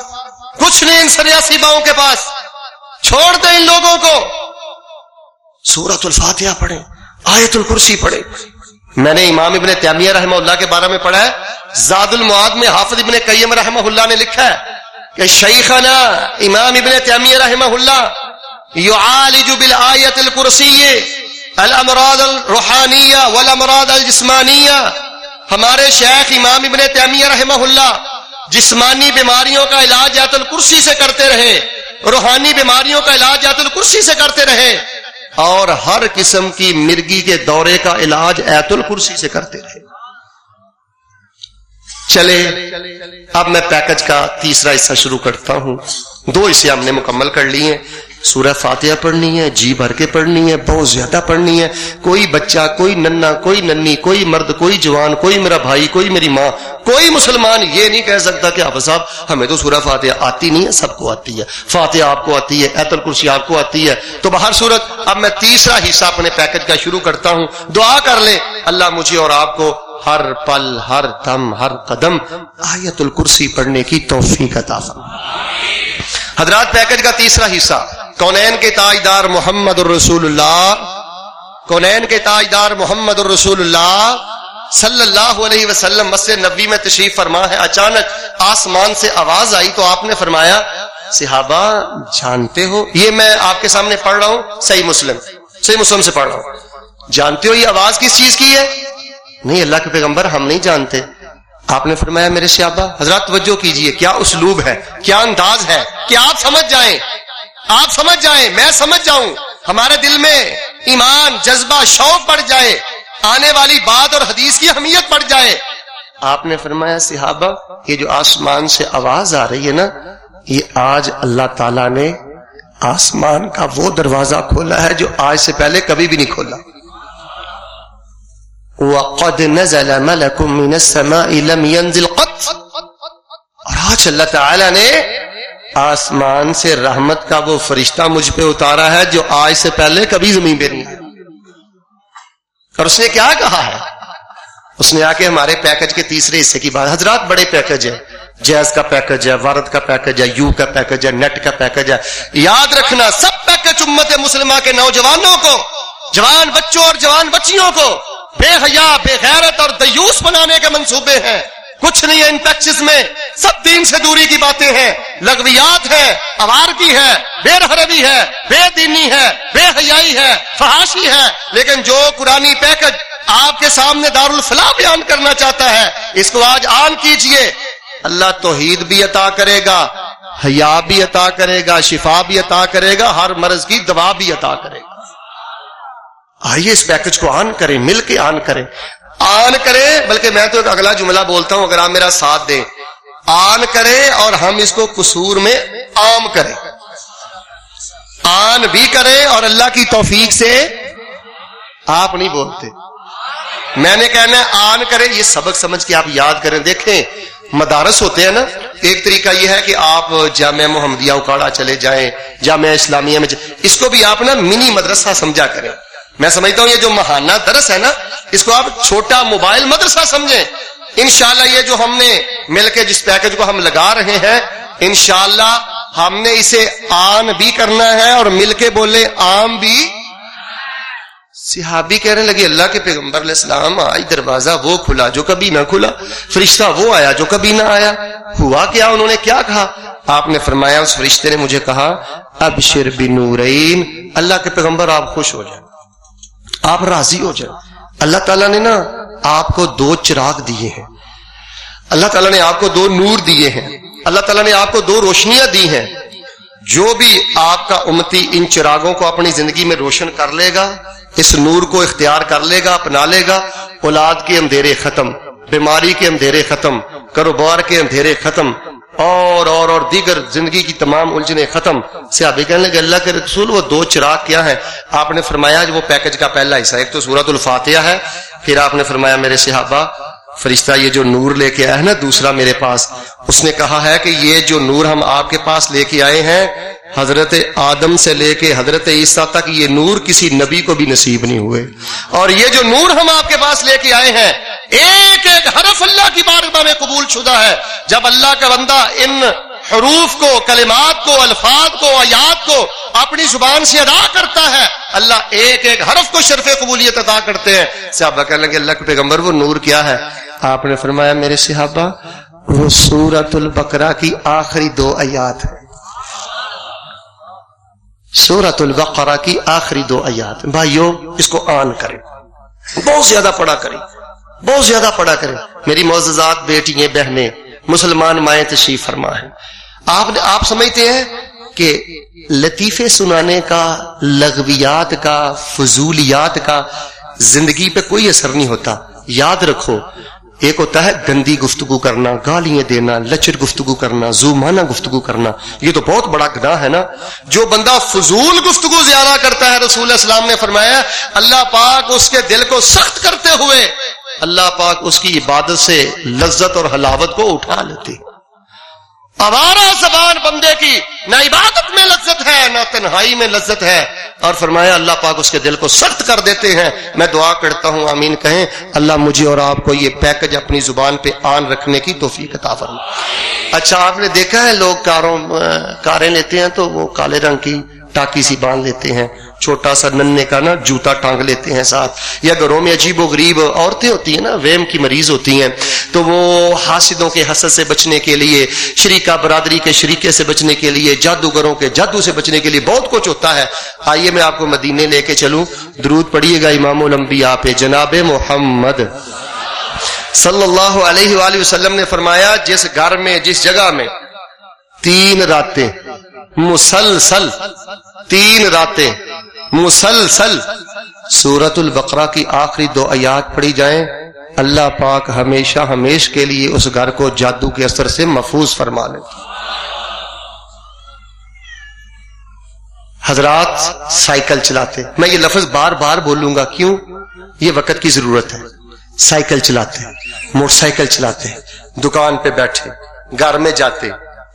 کچھ نہیں، ان سریاسی باؤں کے پاس۔ چھوڑ دیں ان لوگوں کو۔ سورت الفاتحہ پڑھیں، آیت الکرسی پڑھیں۔ میں نے امام ابن تیمیہ رحمہ اللہ کے بارے میں پڑھا ہے۔ زاد المعاد میں حافظ ابن قیم رحمہ اللہ نے لکھا ہے کہ شیخنا امام ابن تیمیہ رحمہ اللہ یعالج بالآیت الکرسی الامراض الروحانیہ والامراض الجسمانیہ۔ ہمارے شیخ امام ابن تیمیہ رحمہ اللہ جسمانی بیماریوں کا علاج آیت الکرسی سے کرتے رہے، روحانی بیماریوں کا علاج ایت الکرسی سے کرتے رہے اور ہر قسم کی مرگی کے دورے کا علاج ایت الکرسی سے کرتے رہے۔ چلے اب میں پیکج کا تیسرا حصہ شروع کرتا ہوں۔ دو حصے ہم نے مکمل کر لیے۔ سورہ فاتحہ پڑھنی ہے جی بھر کے پڑھنی ہے، بہت زیادہ پڑھنی ہے۔ کوئی بچہ، کوئی ننا کوئی ننی کوئی مرد، کوئی جوان، کوئی میرا بھائی، کوئی میری ماں، کوئی مسلمان یہ نہیں کہہ سکتا کہ آپ صاحب، ہمیں تو سورہ فاتحہ آتی نہیں ہے، سب کو آتی ہے۔ فاتحہ آپ کو آتی ہے، ایت الکرسی آپ کو آتی ہے۔ تو بہر صورت، اب میں تیسرا حصہ اپنے پیکج کا شروع کرتا ہوں۔ دعا کر لیں۔ اللہ مجھے اور آپ کو ہر پل، ہر دم، ہر قدم آیت الکرسی پڑھنے کی توفیق عطا حضرات پیکج کا تیسرا حصہ، کونین کے تاجدار محمد الرسول اللہ کونین کے تاجدار محمد الرسول اللہ صلی اللہ علیہ وسلم، مسجد نبی میں تشریف فرما ہے، اچانک آسمان سے آواز آئی تو آپ نے فرمایا، صحابہ جانتے ہو؟ یہ میں آپ کے سامنے پڑھ رہا ہوں، صحیح مسلم صحیح مسلم سے پڑھ رہا ہوں۔ جانتے ہو یہ آواز کس چیز کی ہے؟ نہیں، اللہ کے پیغمبر ہم نہیں جانتے۔ آپ نے فرمایا میرے صحابہ حضرات توجہ کیجیے، کیا اسلوب ہے؟ کیا انداز ہے؟ کہ آپ سمجھ جائیں؟ آپ سمجھ جائیں، میں سمجھ جاؤں۔ ہمارے دل میں ایمان، جذبہ، شوق بڑھ جائے۔ آنے والی بات اور حدیث کی اہمیت بڑھ جائے۔ آپ نے فرمایا صحابہ یہ جو آسمان سے آواز آ رہی ہے نا، یہ آج اللہ تعالی نے آسمان کا وہ دروازہ کھولا ہے جو آج سے پہلے کبھی بھی نہیں کھولا۔ وقد نزل ملك من السماء لم ينزل قط اور آج اللہ تعالی نے آسمان سے رحمت کا وہ فرشتہ مجھ پہ اتارا ہے جو آج سے پہلے کبھی زمین پہ نہیں اور اس نے کیا کہا ہے؟ اس نے آ کے ہمارے پیکج کے تیسرے حصے کی بات۔ حضرات بڑے پیکج ہے جیز کا پیکج ہے وارد کا پیکج ہے یو کا پیکج ہے نیٹ کا پیکج ہے۔ یاد رکھنا، سب پیکج امت مسلمہ کے نوجوانوں کو، جوان بچوں اور جوان بچیوں کو بے حیا، بے غیرت اور دیوس بنانے کے منصوبے ہیں۔ کچھ نہیں ہے ان پیکچز میں۔ سب دین سے دوری کی باتیں ہیں۔ لغویات ہے کی ہے، بے رحروی ہے، بے دینی ہے، بے حیائی ہے، فحاشی ہے۔ لیکن جو قرآن پیکج آپ کے سامنے دار الفلاح بیان کرنا چاہتا ہے، اس کو آج آن کیجیے۔ اللہ توحید بھی عطا کرے گا، حیا بھی عطا کرے گا، شفا بھی عطا کرے گا، ہر مرض کی دوا بھی عطا کرے گا۔ آئیے اس پیکج کو آن کریں، مل کے آن کریں۔ آن کریں، بلکہ میں تو ایک اگلا جملہ بولتا ہوں، اگر آپ میرا ساتھ دیں۔ آن کریں اور ہم اس کو قصور میں عام کریں۔ آن بھی کریں اور اللہ کی توفیق سے آپ نہیں بولتے۔ میں نے کہنا ہے آن کریں، یہ سبق سمجھ کے آپ یاد کریں۔ دیکھیں، مدارس ہوتے ہیں نا، ایک طریقہ یہ ہے کہ آپ جامعہ محمدیہ اکاڑا چلے جائیں جامعہ اسلامیہ میں اس کو بھی آپ نا منی مدرسہ سمجھا کریں۔ میں سمجھتا ہوں یہ جو مہانہ درس ہے نا، اس کو آپ چھوٹا موبائل مدرسہ سمجھیں۔ انشاءاللہ یہ جو ہم نے مل کے جس پیکج کو ہم لگا رہے ہیں، انشاءاللہ ہم نے اسے آن بھی کرنا ہے اور مل کے بولے عام بھی۔ صحابی کہنے لگے، اللہ کے پیغمبر علیہ السلام، آئی دروازہ وہ کھلا جو کبھی نہ کھلا۔ فرشتہ وہ آیا جو کبھی نہ آیا۔ ہوا کیا؟ انہوں نے کیا کہا؟ آپ نے فرمایا، اس فرشتے نے مجھے کہا اب شر بنورین، اللہ کے پیغمبر آپ خوش ہو جائیں۔ آپ راضی ہو جائیں۔ اللہ تعالیٰ نے نا آپ کو دو چراغ دیے ہیں۔ اللہ تعالیٰ نے آپ کو دو نور دیے ہیں۔ اللہ تعالیٰ نے آپ کو دو روشنیاں دی ہیں۔ جو بھی آپ کا امتی ان چراغوں کو اپنی زندگی میں روشن کر لے گا، اس نور کو اختیار کر لے گا، اپنا لے گا۔ اولاد کے اندھیرے ختم، بیماری کے اندھیرے ختم، کاروبار کے اندھیرے ختم اور اور اور دیگر زندگی کی تمام الجھنے ختم۔ صحابی کہنے لگے، اللہ کے رسول وہ دو چراغ کیا ہیں؟ آپ نے فرمایا وہ پیکج کا پہلا حصہ ایک تو سورت الفاتحہ ہے، پھر آپ نے فرمایا میرے صحابہ، فرشتہ یہ جو نور لے کے آیا ہے نا، دوسرا میرے پاس۔ اس نے کہا ہے کہ یہ جو نور ہم آپ کے پاس لے کے آئے ہیں، حضرت آدم سے لے کے حضرت عیسیٰ تک یہ نور کسی نبی کو بھی نصیب نہیں ہوئے۔ اور یہ جو نور ہم آپ کے پاس لے کے آئے ہیں ایک ایک حرف اللہ کی بارگاہ میں قبول شدہ ہے۔ جب اللہ کا بندہ ان حروف کو، کلمات کو، الفاظ کو، آیات کو اپنی زبان سے ادا کرتا ہے، اللہ ایک ایک حرف کو شرف قبولیت ادا کرتے ہیں۔ صحابہ کہنے لگے، اللہ کے پیغمبر، وہ نور کیا ہے؟ آپ نے فرمایا، میرے صحابہ، وہ سورت البقرہ کی آخری دو آیات ہے سورت البقرہ کی آخری دو آیات بھائیو، اس کو آن کریں۔ بہت زیادہ پڑھا کریں۔ بہت زیادہ پڑھا کریں۔ میری بیٹی ہیں بہنیں، مسلمان مائیں تشریف فرما ہے۔ آپ آپ سمجھتے ہیں کہ لطیفے سنانے کا، لغویات کا، فضولیات کا زندگی پہ کوئی اثر نہیں ہوتا۔ یاد رکھو، ایک ہوتا ہے گندی گفتگو کرنا، گالیاں دینا، لچر گفتگو کرنا، زومانہ گفتگو کرنا۔ یہ تو بہت بڑا گناہ ہے نا۔ جو بندہ فضول گفتگو زیادہ کرتا ہے، رسول السلام نے فرمایا اللہ پاک اس کے دل کو سخت کرتے ہوئے اللہ پاک اس کی عبادت سے لذت اور حلاوت کو اٹھا لیتے آوارہ زبان بندے کی نہ عبادت میں لذت ہے، نہ تنہائی میں لذت ہے۔ اور فرمایا، اللہ پاک اس کے دل کو سخت کر دیتے ہیں۔ میں دعا کرتا ہوں، آمین کہیں۔ اللہ مجھے اور آپ کو یہ پیکج اپنی زبان پہ آن رکھنے کی توفیق عطا فرما اچھا آپ نے دیکھا ہے، لوگ کاروں کاریں لیتے ہیں تو وہ کالے رنگ کی ٹاکی سی باندھ لیتے ہیں۔ چھوٹا سا ننے کا نا جوتا ٹانگ لیتے ہیں ساتھ۔ یا گھروں میں عجیب و غریب عورتیں ہوتی ہیں نا ویم کی مریض ہوتی ہیں۔ تو وہ حاسدوں کے حسد سے بچنے کے لیے، شریکہ برادری کے شریکے سے بچنے کے لیے، جادوگروں کے جادو سے بچنے کے لیے بہت کچھ ہوتا ہے۔ آئیے میں آپ کو مدینے لے کے چلوں۔ درود پڑھیے گا امام الانبیاء پہ، جناب محمد۔ صلی اللہ علیہ وآلہ وسلم نے فرمایا، جس گھر میں، جس جگہ میں تین راتیں، مسلسل تین راتیں مسلسل سورت البقرہ کی آخری دو آیات پڑھی جائیں۔ اللہ پاک ہمیشہ ہمیش کے لیے اس گھر کو جادو کے اثر سے محفوظ فرما لے۔ حضرات سائیکل چلاتے۔ میں یہ لفظ بار بار بولوں گا کیوں؟ یہ وقت کی ضرورت ہے۔ سائیکل چلاتے، موٹر سائیکل چلاتے، دکان پہ بیٹھے، گھر میں جاتے،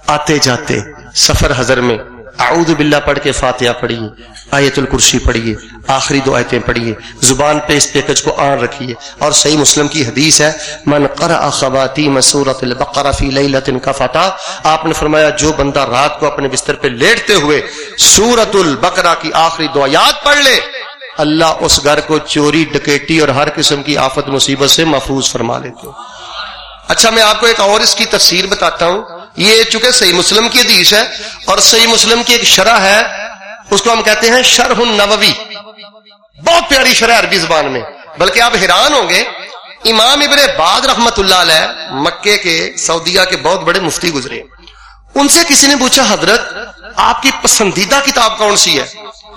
آتے جاتے، سفر حضر میں۔ اعوذ باللہ پڑھ کے فاتحہ پڑھیے، آیت الکرسی پڑھیے، آخری دو آیتیں پڑھیے، زبان پہ اس پیکج کو آن رکھیے۔ اور صحیح مسلم کی حدیث ہے، من قرأ خواتیم سورت البقرہ فی لیلت کا فتح آپ نے فرمایا جو بندہ رات کو اپنے بستر پہ لیٹتے ہوئے سورت البقرہ کی آخری دو آیات پڑھ لے، اللہ اس گھر کو چوری ڈکیٹی اور ہر قسم کی آفت مصیبت سے محفوظ فرما لیتے۔ اچھا میں آپ کو ایک اور اس کی تفسیر بتاتا ہوں۔ یہ چونکہ صحیح مسلم کی حدیث ہے اور صحیح مسلم کی ایک شرح ہے، اس کو ہم کہتے ہیں شرح النووی۔ بہت پیاری شرح عربی زبان میں۔ بلکہ آپ حیران ہوں گے، امام ابن بعد رحمت اللہ علیہ مکے کے، سعودیہ کے بہت بڑے مفتی گزرے۔ ان سے کسی نے پوچھا، حضرت، آپ کی پسندیدہ کتاب کون سی ہے؟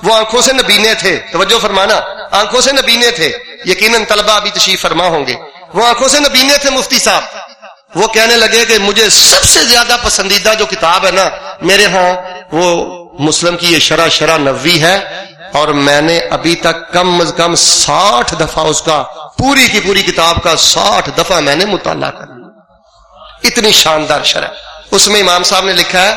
وہ آنکھوں سے نبینے تھے۔ توجہ فرمانا، آنکھوں سے نبینے تھے۔ یقیناً طلبہ ابھی تشریف فرما ہوں گے۔ وہ آنکھوں سے نبینے تھے مفتی صاحب۔ وہ کہنے لگے کہ مجھے سب سے زیادہ پسندیدہ جو کتاب ہے نا، میرے ہاں وہ مسلم کی یہ شرح شرح نوی ہے اور میں نے ابھی تک کم از کم ساٹھ دفعہ اس کا، پوری کی پوری کتاب کا ساٹھ دفعہ میں نے مطالعہ کر اتنی شاندار شرح۔ اس میں امام صاحب نے لکھا ہے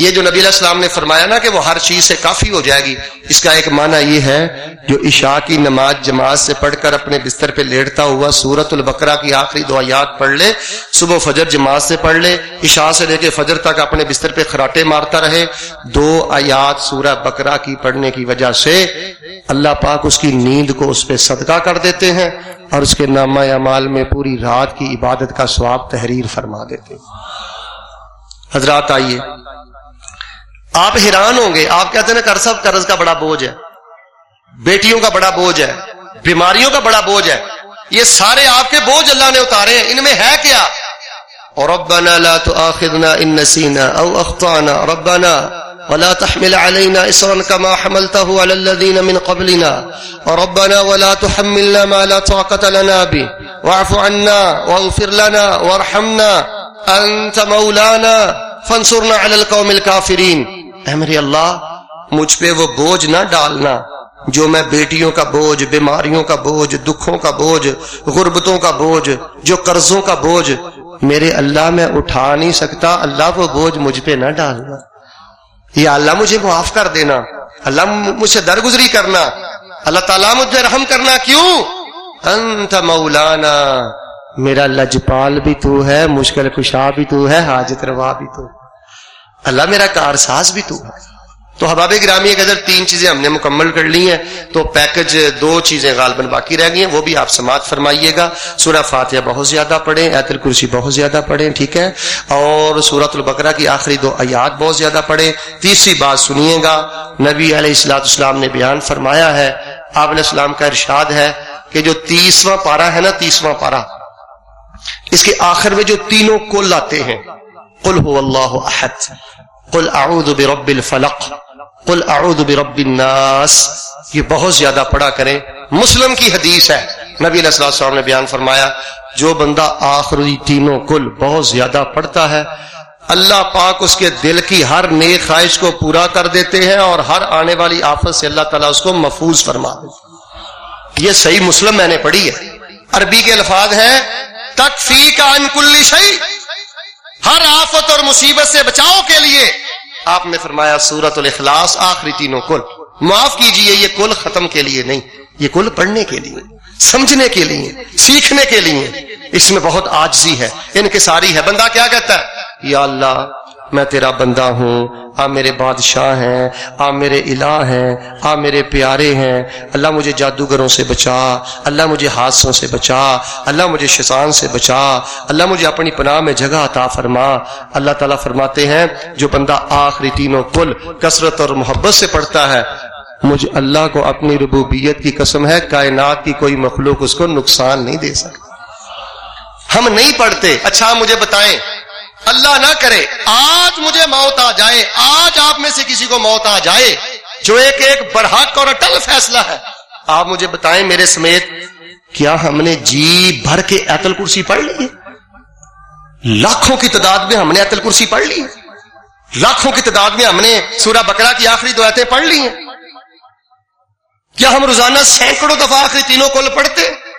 یہ جو نبی علیہ السلام نے فرمایا نا کہ وہ ہر چیز سے کافی ہو جائے گی، اس کا ایک معنی یہ ہے، جو عشاء کی نماز جماعت سے پڑھ کر اپنے بستر پہ لیٹتا ہوا سورت البقرہ کی آخری دو آیات پڑھ لے، صبح فجر جماعت سے پڑھ لے، عشاء سے لے کے فجر تک اپنے بستر پہ خراٹے مارتا رہے، دو آیات سورہ بقرہ کی پڑھنے کی وجہ سے اللہ پاک اس کی نیند کو اس پہ صدقہ کر دیتے ہیں اور اس کے نامہ اعمال میں پوری رات کی عبادت کا سواب تحریر فرما دیتے حضرات آئیے آپ حیران ہوں گے، آپ کہتے ہیں نا کرسب قرض کا بڑا بوجھ ہے، بیٹیوں کا بڑا بوجھ ہے، بیماریوں کا بڑا بوجھ ہے، یہ سارے آپ کے بوجھ اللہ نے اتارے ہیں، ان میں ہے کیا؟ ربنا لا تؤاخذنا ان نسينا او اخطانا، ربنا ولا تحمل علينا اسرا كما حملته على الذين من قبلنا، ربنا ولا تحملنا ما لا طاقه لنا به، واعف عنا واغفر لنا وارحمنا، انت مولانا، فانصرنا على القوم الكافرين اے میرے اللہ، مجھ پہ وہ بوجھ نہ ڈالنا، جو میں بیٹیوں کا بوجھ، بیماریوں کا بوجھ، دکھوں کا بوجھ، غربتوں کا بوجھ، جو قرضوں کا بوجھ، میرے اللہ میں اٹھا نہیں سکتا، اللہ وہ بوجھ مجھ پہ نہ ڈالنا۔ یا اللہ مجھے معاف کر دینا، اللہ مجھ سے درگزری کرنا۔ اللہ تعالیٰ مجھ پہ رحم کرنا کیوں؟ انت مولانا، میرا لجپال بھی تو ہے، مشکل کشا بھی تو ہے، حاجت روا بھی تو۔ اللہ میرا کار ساز بھی تو۔ تو حباب گرامی اگر تین چیزیں ہم نے مکمل کر لی ہیں، تو پیکج دو چیزیں غالباً باقی رہ گئی ہیں، وہ بھی آپ سماعت فرمائیے گا۔ سورہ فاتحہ بہت زیادہ پڑھیں، ایت الکرسی بہت زیادہ پڑھیں، ٹھیک ہے؟ اور سورت البقرہ کی آخری دو آیات بہت زیادہ پڑھیں۔ تیسری بات سنیے گا، نبی علیہ السلاۃ اسلام نے بیان فرمایا ہے، آپ علیہ السلام کا ارشاد ہے کہ جو تیسواں پارا ہے نا، تیسواں پارا اس کے آخر میں جو تینوں کل آتے ہیں، قل هو اللہ احد۔ قل اعوذ برب الفلق، قل اعوذ برب الناس۔ یہ بہت زیادہ پڑھا کریں۔ مسلم کی حدیث ہے۔ نبی علیہ السلام نے بیان فرمایا، جو بندہ آخری تینوں کل بہت زیادہ پڑھتا ہے، اللہ پاک اس کے دل کی ہر نیک خواہش کو پورا کر دیتے ہیں اور ہر آنے والی آفت سے اللہ تعالیٰ اس کو محفوظ فرما دیتے یہ صحیح مسلم میں نے پڑھی ہے۔ عربی کے الفاظ ہیں تک فی کا انکلی شہی ہر آفت اور مصیبت سے بچاؤ کے لیے۔ آپ نے فرمایا سورت الاخلاص، آخری تینوں کل۔ معاف کیجیے، یہ کل ختم کے لیے نہیں، یہ کل پڑھنے کے لیے، سمجھنے کے لیے، سیکھنے کے لیے۔ اس میں بہت آجزی ہے، ان کے ساری ہے۔ بندہ کیا کہتا ہے؟ یا اللہ میں تیرا بندہ ہوں۔ آ میرے بادشاہ ہیں، آ میرے الہ ہیں، آ میرے پیارے ہیں۔ اللہ مجھے جادوگروں سے بچا، اللہ مجھے حادثوں سے بچا، اللہ مجھے شیطان سے بچا، اللہ مجھے اپنی پناہ میں جگہ عطا فرما۔ اللہ تعالیٰ فرماتے ہیں، جو بندہ آخری تینوں کل کثرت اور محبت سے پڑھتا ہے، مجھے اللہ کو اپنی ربوبیت کی قسم ہے، کائنات کی کوئی مخلوق اس کو نقصان نہیں دے سکتا۔ ہم نہیں پڑھتے۔ اچھا مجھے بتائیں۔ اللہ نہ کرے، آج مجھے موت آ جائے، آج آپ میں سے کسی کو موت آ جائے۔ جو ایک ایک برحق اور اٹل فیصلہ ہے۔ آپ مجھے بتائیں میرے سمیت، کیا ہم نے جی بھر کے ایتل کرسی پڑھ لی ہے؟ لاکھوں کی تعداد میں ہم نے ایتل کرسی پڑھ لی ہے۔ لاکھوں کی تعداد میں ہم نے سورہ بکرا کی آخری دو ایتیں پڑھ لی ہیں۔ کیا ہم روزانہ سینکڑوں دفعہ آخری تینوں کو پڑھتے؟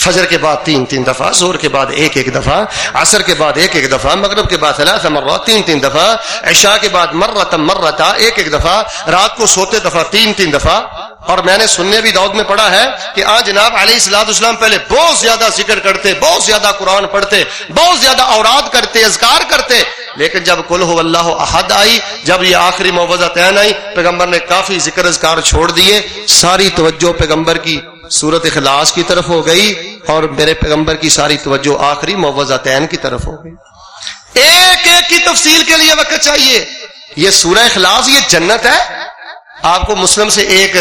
فجر کے بعد تین تین دفعہ زور کے بعد ایک ایک دفعہ، عصر کے بعد ایک ایک دفعہ، مغرب کے بعد ثلاث مرات تین تین دفعہ، عشاء کے بعد مرتا مرتا ایک ایک دفعہ، رات کو سوتے دفعہ تین تین دفعہ۔ اور میں نے سننے بھی دعوت میں پڑھا ہے کہ آج جناب علیہ السلاط اسلام پہلے بہت زیادہ ذکر کرتے، بہت زیادہ قرآن پڑھتے، بہت زیادہ اوراد کرتے، اذکار کرتے۔ لیکن جب کل ہو اللہ احد آئی، جب یہ آخری موضوع تعین آئی، پیغمبر نے کافی ذکر اذکار چھوڑ دیے۔ ساری توجہ پیغمبر کی صورت اخلاص کی طرف ہو گئی اور میرے پیغمبر کی ساری توجہ آخری معوضاتین کی طرف ہو گئی۔ ایک ایک کی تفصیل کے لیے وقت چاہیے۔ یہ سورہ اخلاص، یہ جنت ہے۔ آپ کو مسلم سے ایک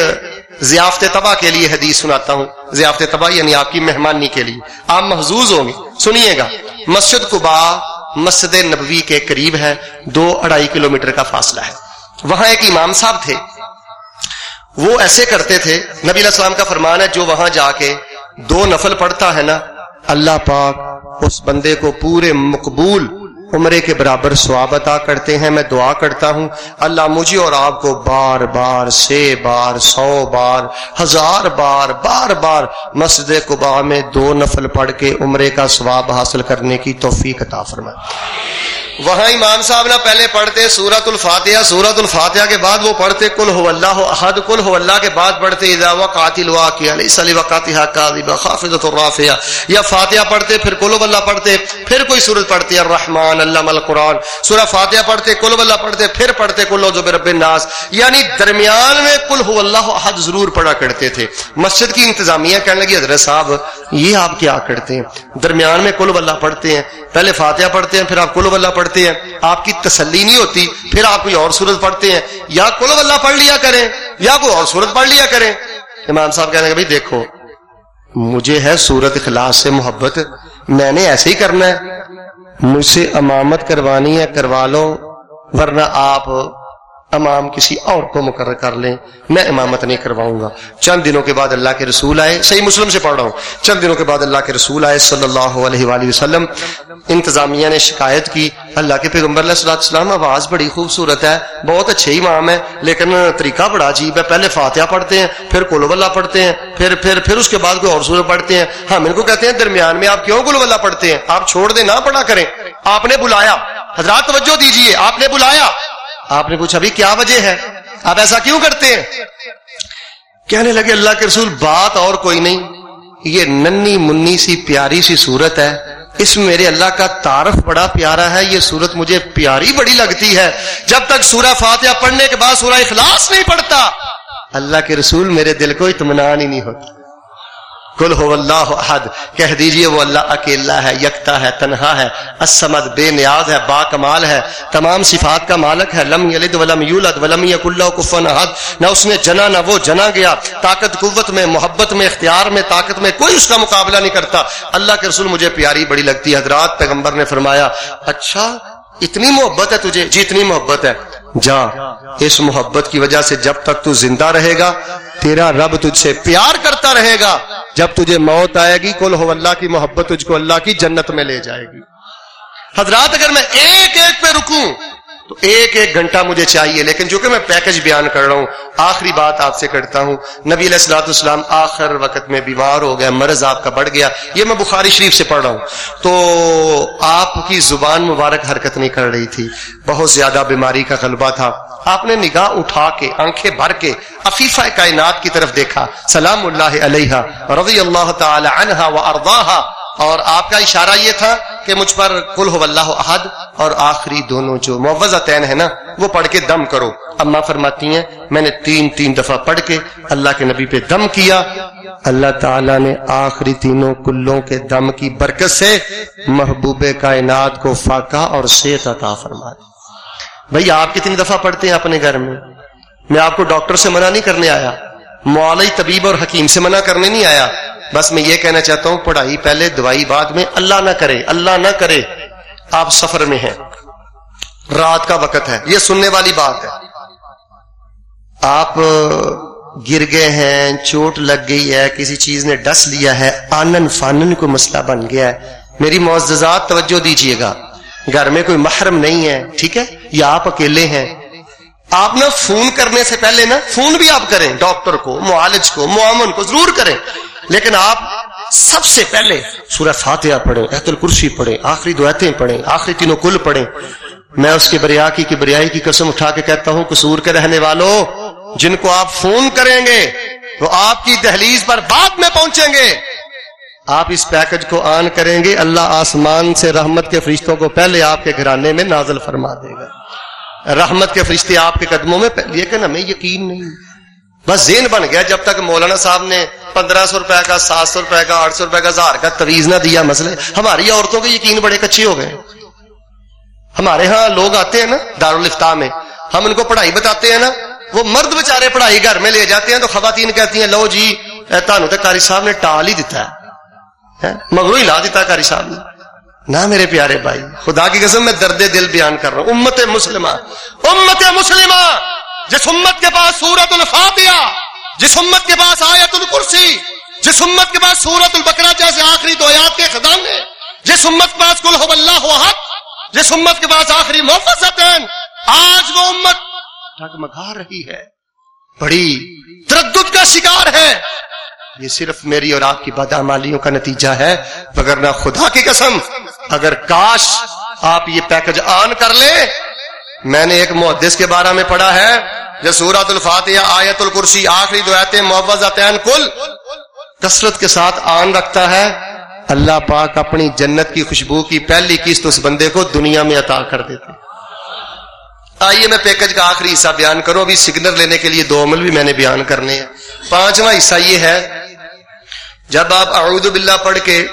ضیافت تباہ کے لیے حدیث سناتا ہوں۔ ضیافت تباہ یعنی آپ کی مہمانی کے لیے۔ آپ محظوظ ہوں گے۔ سنیے گا۔ مسجد قبا مسجد نبوی کے قریب ہے۔ دو اڑائی کلومیٹر کا فاصلہ ہے۔ وہاں ایک امام صاحب تھے۔ وہ ایسے کرتے تھے، نبی علیہ السلام کا فرمان ہے، جو وہاں جا کے دو نفل پڑھتا ہے نا، اللہ پاک اس بندے کو پورے مقبول عمرے کے برابر سواب عطا کرتے ہیں۔ میں دعا کرتا ہوں، اللہ مجھے اور آپ کو بار بار، سے بار، سو بار، ہزار بار بار بار مسجد قبا میں دو نفل پڑھ کے عمرے کا سواب حاصل کرنے کی توفیق عطا فرمائے۔ وہاں امام صاحب نہ پہلے پڑھتے سورت الفاتحہ سورت الفاتحہ کے بعد وہ پڑھتے کل ہو اللہ احد کل ہو اللہ کے بعد پڑھتے قاتل یا فاتحہ پڑھتے، پھر کلو اللہ پڑھتے، پھر کوئی سورت پڑھتی، الرحمن اللہ القرآن۔ سورہ فاتحہ پڑھتے کلو اللہ پڑھتے، پھر پڑھتے کلو جو رب الناس۔ یعنی درمیان میں کل ہو اللہ احد ضرور پڑھا کرتے تھے۔ مسجد کی انتظامیہ کہنے لگی، حضرت صاحب، یہ آپ کیا کرتے ہیں؟ درمیان میں کل اللہ پڑھتے ہیں۔ پہلے فاتحہ پڑھتے ہیں، پھر آپ کلو اللہ پڑھتے ہیں۔ آپ کی تسلی نہیں ہوتی، پھر آپ کوئی اور سورت پڑھتے ہیں۔ یا کلو اللہ پڑھ لیا کریں، یا کوئی اور سورت پڑھ لیا کریں۔ امام صاحب کہنے کہ بھائی دیکھو، مجھے ہے سورت اخلاص سے محبت، میں نے ایسے ہی کرنا ہے۔ مجھ سے امامت کروانی ہے، کروا لو، ورنہ آپ امام کسی اور کو مقرر کر لیں، میں امامت نہیں کرواؤں گا۔ چند دنوں کے بعد اللہ کے رسول آئے، صحیح مسلم سے پڑھ رہا ہوں۔ چند دنوں کے بعد اللہ کے رسول آئے صلی اللہ علیہ وآلہ وسلم، انتظامیہ نے شکایت کی، اللہ کے پیغمبر علیہ السلام آواز بڑی خوبصورت ہے، بہت اچھے امام ہے لیکن طریقہ بڑا عجیب ہے۔ پہلے فاتحہ پڑھتے ہیں، پھر کلو اللہ پڑھتے ہیں، پھر پھر پھر اس کے بعد کوئی اور سورت پڑھتے ہیں۔ ہاں، ہم ان کو کہتے ہیں، درمیان میں آپ کیوں کلو اللہ پڑھتے ہیں؟ آپ چھوڑ دیں، نہ پڑھا کریں۔ آپ نے بلایا۔ حضرات توجہ دیجیے، آپ نے بلایا۔ آپ نے پوچھا بھی کیا وجہ ہے؟ آپ ایسا کیوں کرتے ہیں؟ کہنے لگے، اللہ کے رسول، بات اور کوئی نہیں۔ یہ ننی منی سی، پیاری سی صورت ہے۔ اس میں میرے اللہ کا تعارف بڑا پیارا ہے۔ یہ صورت مجھے پیاری بڑی لگتی ہے۔ جب تک سورہ فاتحہ پڑھنے کے بعد سورہ اخلاص نہیں پڑھتا، اللہ کے رسول میرے دل کو اطمینان ہی نہیں ہوتا۔ کل ہو اللہ احد، کہہ دیجیے وہ اللہ اکیلا ہے، یکتا ہے، تنہا ہے اسمد بے نیاز ہے، با کمال ہے، تمام صفات کا مالک ہے، لم یلد ولم یولد، ولم یک اللہ کفن احد۔ نہ اس نے جنا، نہ وہ جنا گیا۔ طاقت، قوت میں، محبت میں، اختیار میں، طاقت میں کوئی اس کا مقابلہ نہیں کرتا۔ اللہ کے رسول مجھے پیاری بڑی لگتی ہے۔ حضرات، پیغمبر نے فرمایا اچھا اتنی محبت ہے تجھے جی، جتنی محبت ہے۔ جا، اس محبت کی وجہ سے جب تک تو زندہ رہے گا، تیرا رب تجھ سے پیار کرتا رہے گا۔ جب تجھے موت آئے گی کل ہو اللہ کی محبت، تجھ کو اللہ کی جنت میں لے جائے گی۔ حضرات، اگر میں ایک ایک پہ رکوں تو ایک ایک گھنٹہ مجھے چاہیے، لیکن جو کہ میں پیکج بیان کر رہا ہوں، آخری بات آپ سے کرتا ہوں۔ نبی علیہ السلاۃ السلام آخر وقت میں بیمار ہو گیا مرض آپ کا بڑھ گیا۔ یہ میں بخاری شریف سے پڑھ رہا ہوں۔ تو آپ کی زبان مبارک حرکت نہیں کر رہی تھی۔ بہت زیادہ بیماری کا غلبہ تھا۔ آپ نے نگاہ اٹھا کے، آنکھیں بھر کے عفیفہ کائنات کی طرف دیکھا۔ سلام اللہ علیہ رضی اللہ تعالی عنہا و ارداہا اور آپ کا اشارہ یہ تھا کہ مجھ پر کل ہو اللہ احد اور آخری دونوں جو معوضہ تین ہے نا، وہ پڑھ کے دم کرو۔ اما فرماتی ہیں، میں نے تین تین دفعہ پڑھ کے اللہ کے نبی پہ دم کیا۔ اللہ تعالیٰ نے آخری تینوں کلوں کے دم کی برکت سے محبوب کائنات کو فاقہ اور صحت عطا فرما دی بھائی، آپ کتنی دفعہ پڑھتے ہیں اپنے گھر میں؟ میں آپ کو ڈاکٹر سے منع نہیں کرنے آیا معلی طبیب اور حکیم سے منع کرنے نہیں آیا۔ بس میں یہ کہنا چاہتا ہوں، پڑھائی پہلے، دوائی بعد میں، اللہ نہ کرے، اللہ نہ کرے، آپ سفر میں ہیں۔ رات کا وقت ہے۔ یہ سننے والی بات ہے۔ آپ گر گئے ہیں، چوٹ لگ گئی ہے، کسی چیز نے ڈس لیا ہے، آنن فانن کو مسئلہ بن گیا ہے۔ میری معززات، توجہ دیجیے گا۔ گھر میں کوئی محرم نہیں ہے، ٹھیک ہے؟ یا آپ اکیلے ہیں۔ آپ نا فون کرنے سے پہلے نا فون بھی آپ کریں، ڈاکٹر کو، معالج کو معامن کو، ضرور کریں۔ لیکن آپ سب سے پہلے سورہ فاتحہ پڑھیں ایت الکرسی پڑھیں، آخری دعتیں پڑھیں، آخری تینوں کل پڑھیں۔ میں اس کے بریا کی کی بریائی کی قسم اٹھا کے کہتا ہوں، قصور کے رہنے والوں جن کو آپ فون کریں گے، وہ آپ کی دہلیز پر بعد میں پہنچیں گے۔ آپ اس پیکج کو آن کریں گے، اللہ آسمان سے رحمت کے فرشتوں کو پہلے آپ کے گھرانے میں نازل فرما دے گا۔ رحمت کے فرشتے آپ کے قدموں میں لیکن ہمیں یقین نہیں۔ بس زین بن گیا جب تک مولانا صاحب نے پندرہ سو روپے کا، سات سو روپے کا، آٹھ سو روپے کا ہزار کا تویز نہ دیا مسئلے۔ ہماری عورتوں کے یقین بڑے کچے ہو گئے۔ ہمارے ہاں لوگ آتے ہیں نا دارالفتہ میں، ہم ان کو پڑھائی بتاتے ہیں نا، وہ مرد بےچارے پڑھائی گھر میں لے جاتے ہیں تو خواتین کہتی ہیں، لو جی تانوں تو کاری صاحب نے ٹال ہی دیتا ہے۔ ہاں، مگرو ہی لا دیتا کاری صاحب نے۔ نہ میرے پیارے بھائی، خدا کی قسم میں درد دل بیان کر رہا ہوں۔ امت مسلمہ امت مسلمہ! جس امت کے پاس سورت الفاتحہ، جس امت کے پاس آیت الکرسی، جس امت کے پاس سورت البکرا جیسے آخری دو آیات کے خدام ہے جس امت کے پاس کل ہو اللہ حق جس امت کے پاس آخری محفظ آج وہ امت ڈگمگا رہی ہے، بڑی تردد کا شکار ہے۔ یہ صرف میری اور آپ کی بدامالیوں کا نتیجہ ہے، مگر نہ خدا کی قسم۔ اگر کاش آپ یہ پیکج آن کر لیں میں نے ایک محدث کے بارے میں پڑھا ہے، جو سورت الفاتحہ، آیت الکرسی، آخری دعایتیں معوض کل کثرت کے ساتھ آن رکھتا ہے۔ اللہ پاک اپنی جنت کی خوشبو کی پہلی قسط اس بندے کو دنیا میں عطا کر دیتے۔ آئیے میں پیکج کا آخری حصہ بیان کروں۔ ابھی سگنل لینے کے لیے دو عمل بھی میں نے بیان کرنے ہیں۔ پانچواں حصہ یہ ہے، جب آپ اعوذ باللہ پڑھ کے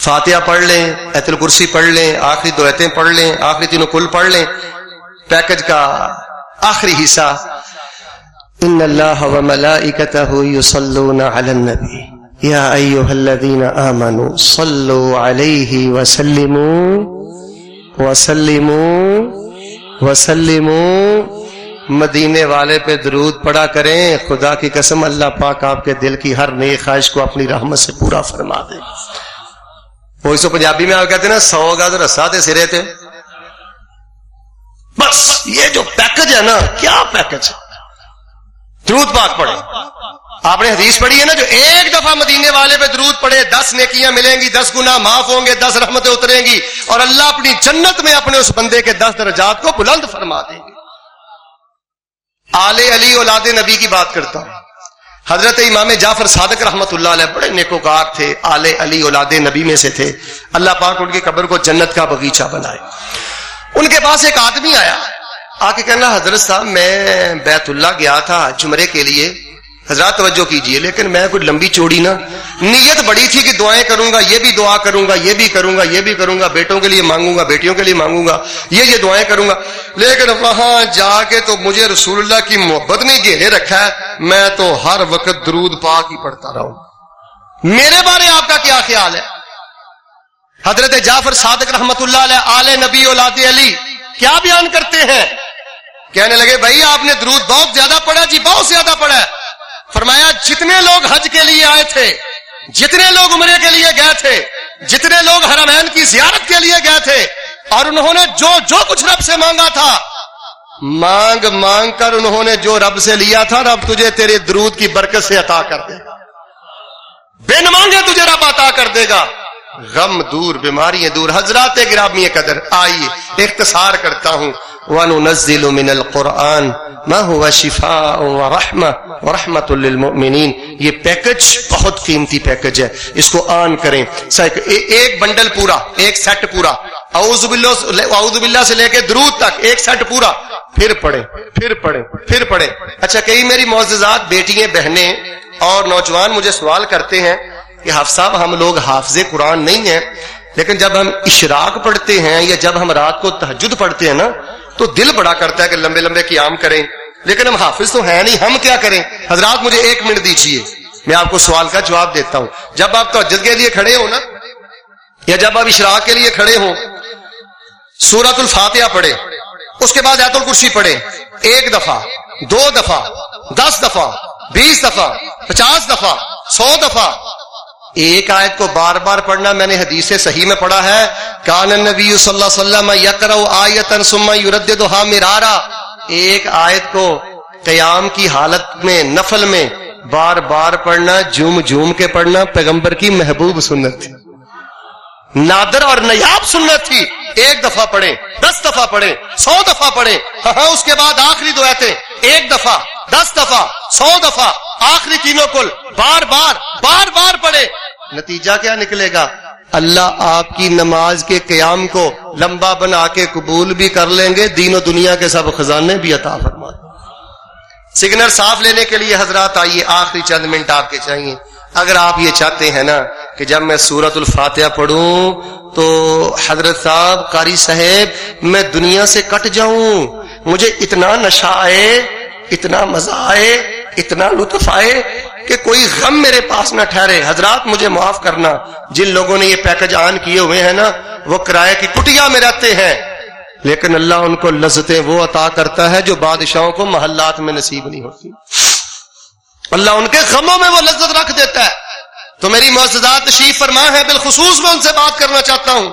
فاتحہ پڑھ لیں، ایت الکرسی پڑھ لیں، آخری دو ایتیں پڑھ لیں، آخری تینوں کل پڑھ لیں۔ پیکج کا آخری حصہ۔ ان اللہ و ملائکتہ یصلون علی النبی یا ایوہ الذین آمنوا صلو علیہ وسلموا وسلموا وسلموا۔ مدینے والے پہ درود پڑا کریں۔ خدا کی قسم اللہ پاک آپ کے دل کی ہر نیک خواہش کو اپنی رحمت سے پورا فرما دے۔ وہ اس پنجابی میں آپ کہتے ہیں نا، سو گز رسا تھے سرے تھے بس، یہ جو پیکج ہے نا، کیا پیکج درود پاک پڑے آپ نے حدیث پڑھی ہے نا، جو ایک دفعہ مدینے والے پہ درود پڑے دس نیکیاں ملیں گی، دس گنا معاف ہوں گے، دس رحمتیں اتریں گی، اور اللہ اپنی جنت میں اپنے اس بندے کے دس درجات کو بلند فرما دیں گے آل علی اولاد نبی کی بات کرتا ہوں۔ حضرت امام جعفر صادق رحمت اللہ علیہ بڑے نیکوکار تھے، آل علی اولاد نبی میں سے تھے۔ اللہ پاک ان کی قبر کو جنت کا بغیچہ بنائے۔ ان کے پاس ایک آدمی آیا۔ آ کے کہنا، حضرت صاحب، میں بیت اللہ گیا تھا جمرے کے لیے۔ حضرات توجہ کیجیے، لیکن میں کوئی لمبی چوڑی نا نیت بڑی تھی کہ دعائیں کروں گا، یہ بھی دعا کروں گا، یہ بھی کروں گا، یہ بھی کروں گا، بیٹوں کے لیے مانگوں گا، بیٹیوں کے لیے مانگوں گا، یہ یہ دعائیں کروں گا۔ لیکن وہاں جا کے تو مجھے رسول اللہ کی محبت نے گھیرے رکھا ہے، میں تو ہر وقت درود پاک ہی پڑھتا رہوں۔ میرے بارے آپ کا کیا خیال ہے؟ حضرت جعفر صادق رحمت اللہ علیہ، آل نبی اولاد علی، کیا بیان کرتے ہیں؟ کہنے لگے، بھائی آپ نے درود بہت زیادہ پڑھا جی بہت زیادہ پڑھا ہے۔ فرمایا، جتنے لوگ حج کے لیے آئے تھے، جتنے لوگ عمرے کے لیے گئے تھے، جتنے لوگ حرمین کی زیارت کے لیے گئے تھے، اور انہوں نے جو جو کچھ رب سے مانگا تھا، مانگ مانگ کر انہوں نے جو رب سے لیا تھا، رب تجھے تیرے درود کی برکت سے عطا کر دے گا۔ بن مانگے تجھے رب عطا کر دے گا۔ غم دور بیماری دور، حضرات گرامی قدر، آئیے، اختصار کرتا ہوں۔ وَنُنَزِّلُ مِنَ الْقُرْآنِ مَا هُوَ شِفَاءٌ وَرَحْمَةٌ وَرَحْمَةٌ لِلْمُؤْمِنِينَ. یہ پیکج بہت قیمتی پیکج ہے۔ اس کو آن کریں۔ ایک بنڈل پورا، ایک سیٹ پورا۔ اعوذ باللہ سے، لے کے درود تک ایک سیٹ پورا۔ پھر پڑھیں پھر پڑھیں پھر پڑھیں۔ اچھا کئی میری معززات، بیٹیاں، بہنیں اور نوجوان مجھے سوال کرتے ہیں کہ حافظ صاحب، ہم لوگ حافظ قرآن نہیں ہیں، لیکن جب ہم اشراق پڑھتے ہیں یا جب ہم رات کو تحجد پڑھتے ہیں نا تو دل بڑا کرتا ہے کہ لمبے لمبے قیام کریں۔ لیکن ہم حافظ تو ہیں نہیں، ہم کیا کریں؟ حضرات مجھے ایک منٹ دیجیے میں آپ کو سوال کا جواب دیتا ہوں۔ جب آپ تحجد کے لیے کھڑے ہو نا، یا جب آپ اشراق کے لیے کھڑے ہوں سورت الفاتحہ پڑھے اس کے بعد ایت الکرسی پڑھے ایک دفعہ، دو دفعہ، دس دفعہ، بیس دفعہ، پچاس دفعہ، سو دفعہ ایک آیت کو بار بار پڑھنا میں نے حدیث صحیح میں پڑھا ہے۔ کان نبی صلی اللہ علیہ وسلم سما یوردہ مرارا۔ ایک آیت کو قیام کی حالت میں نفل میں بار بار پڑھنا جھوم جھوم کے پڑھنا پیغمبر کی محبوب سنت تھی۔ نادر اور نیاب سنت تھی۔ ایک دفعہ پڑھیں دس دفعہ پڑھیں سو دفعہ پڑھیں۔ ہاں, اس کے بعد آخری دو ایتے ایک دفعہ دس دفعہ سو دفعہ۔ آخری تینوں کل بار بار بار بار پڑھے۔ نتیجہ کیا نکلے گا؟ اللہ آپ کی نماز کے قیام کو لمبا بنا کے قبول بھی کر لیں گے، دین و دنیا کے سب خزانے بھی عطا فرما سگنل صاف لینے کے لیے حضرات آئیے، آخری چند منٹ آپ کے چاہیے۔ اگر آپ یہ چاہتے ہیں نا کہ جب میں سورت الفاتحہ پڑھوں تو حضرت صاحب، قاری صاحب، میں دنیا سے کٹ جاؤں۔ مجھے اتنا نشہ آئے، اتنا مزہ آئے۔ اتنا لطف آئے کہ کوئی غم میرے پاس نہ ٹھہرے۔ حضرات، مجھے معاف کرنا۔ جن لوگوں نے یہ پیکج آن کیے ہوئے ہیں نا، وہ کرائے کی کٹیا میں رہتے ہیں۔ لیکن اللہ ان کو لذتیں وہ عطا کرتا ہے جو بادشاہوں کو محلات میں نصیب نہیں ہوتی۔ اللہ ان کے غموں میں وہ لذت رکھ دیتا ہے۔ تو میری معززات، تشریف فرما ہے، بالخصوص میں ان سے بات کرنا چاہتا ہوں۔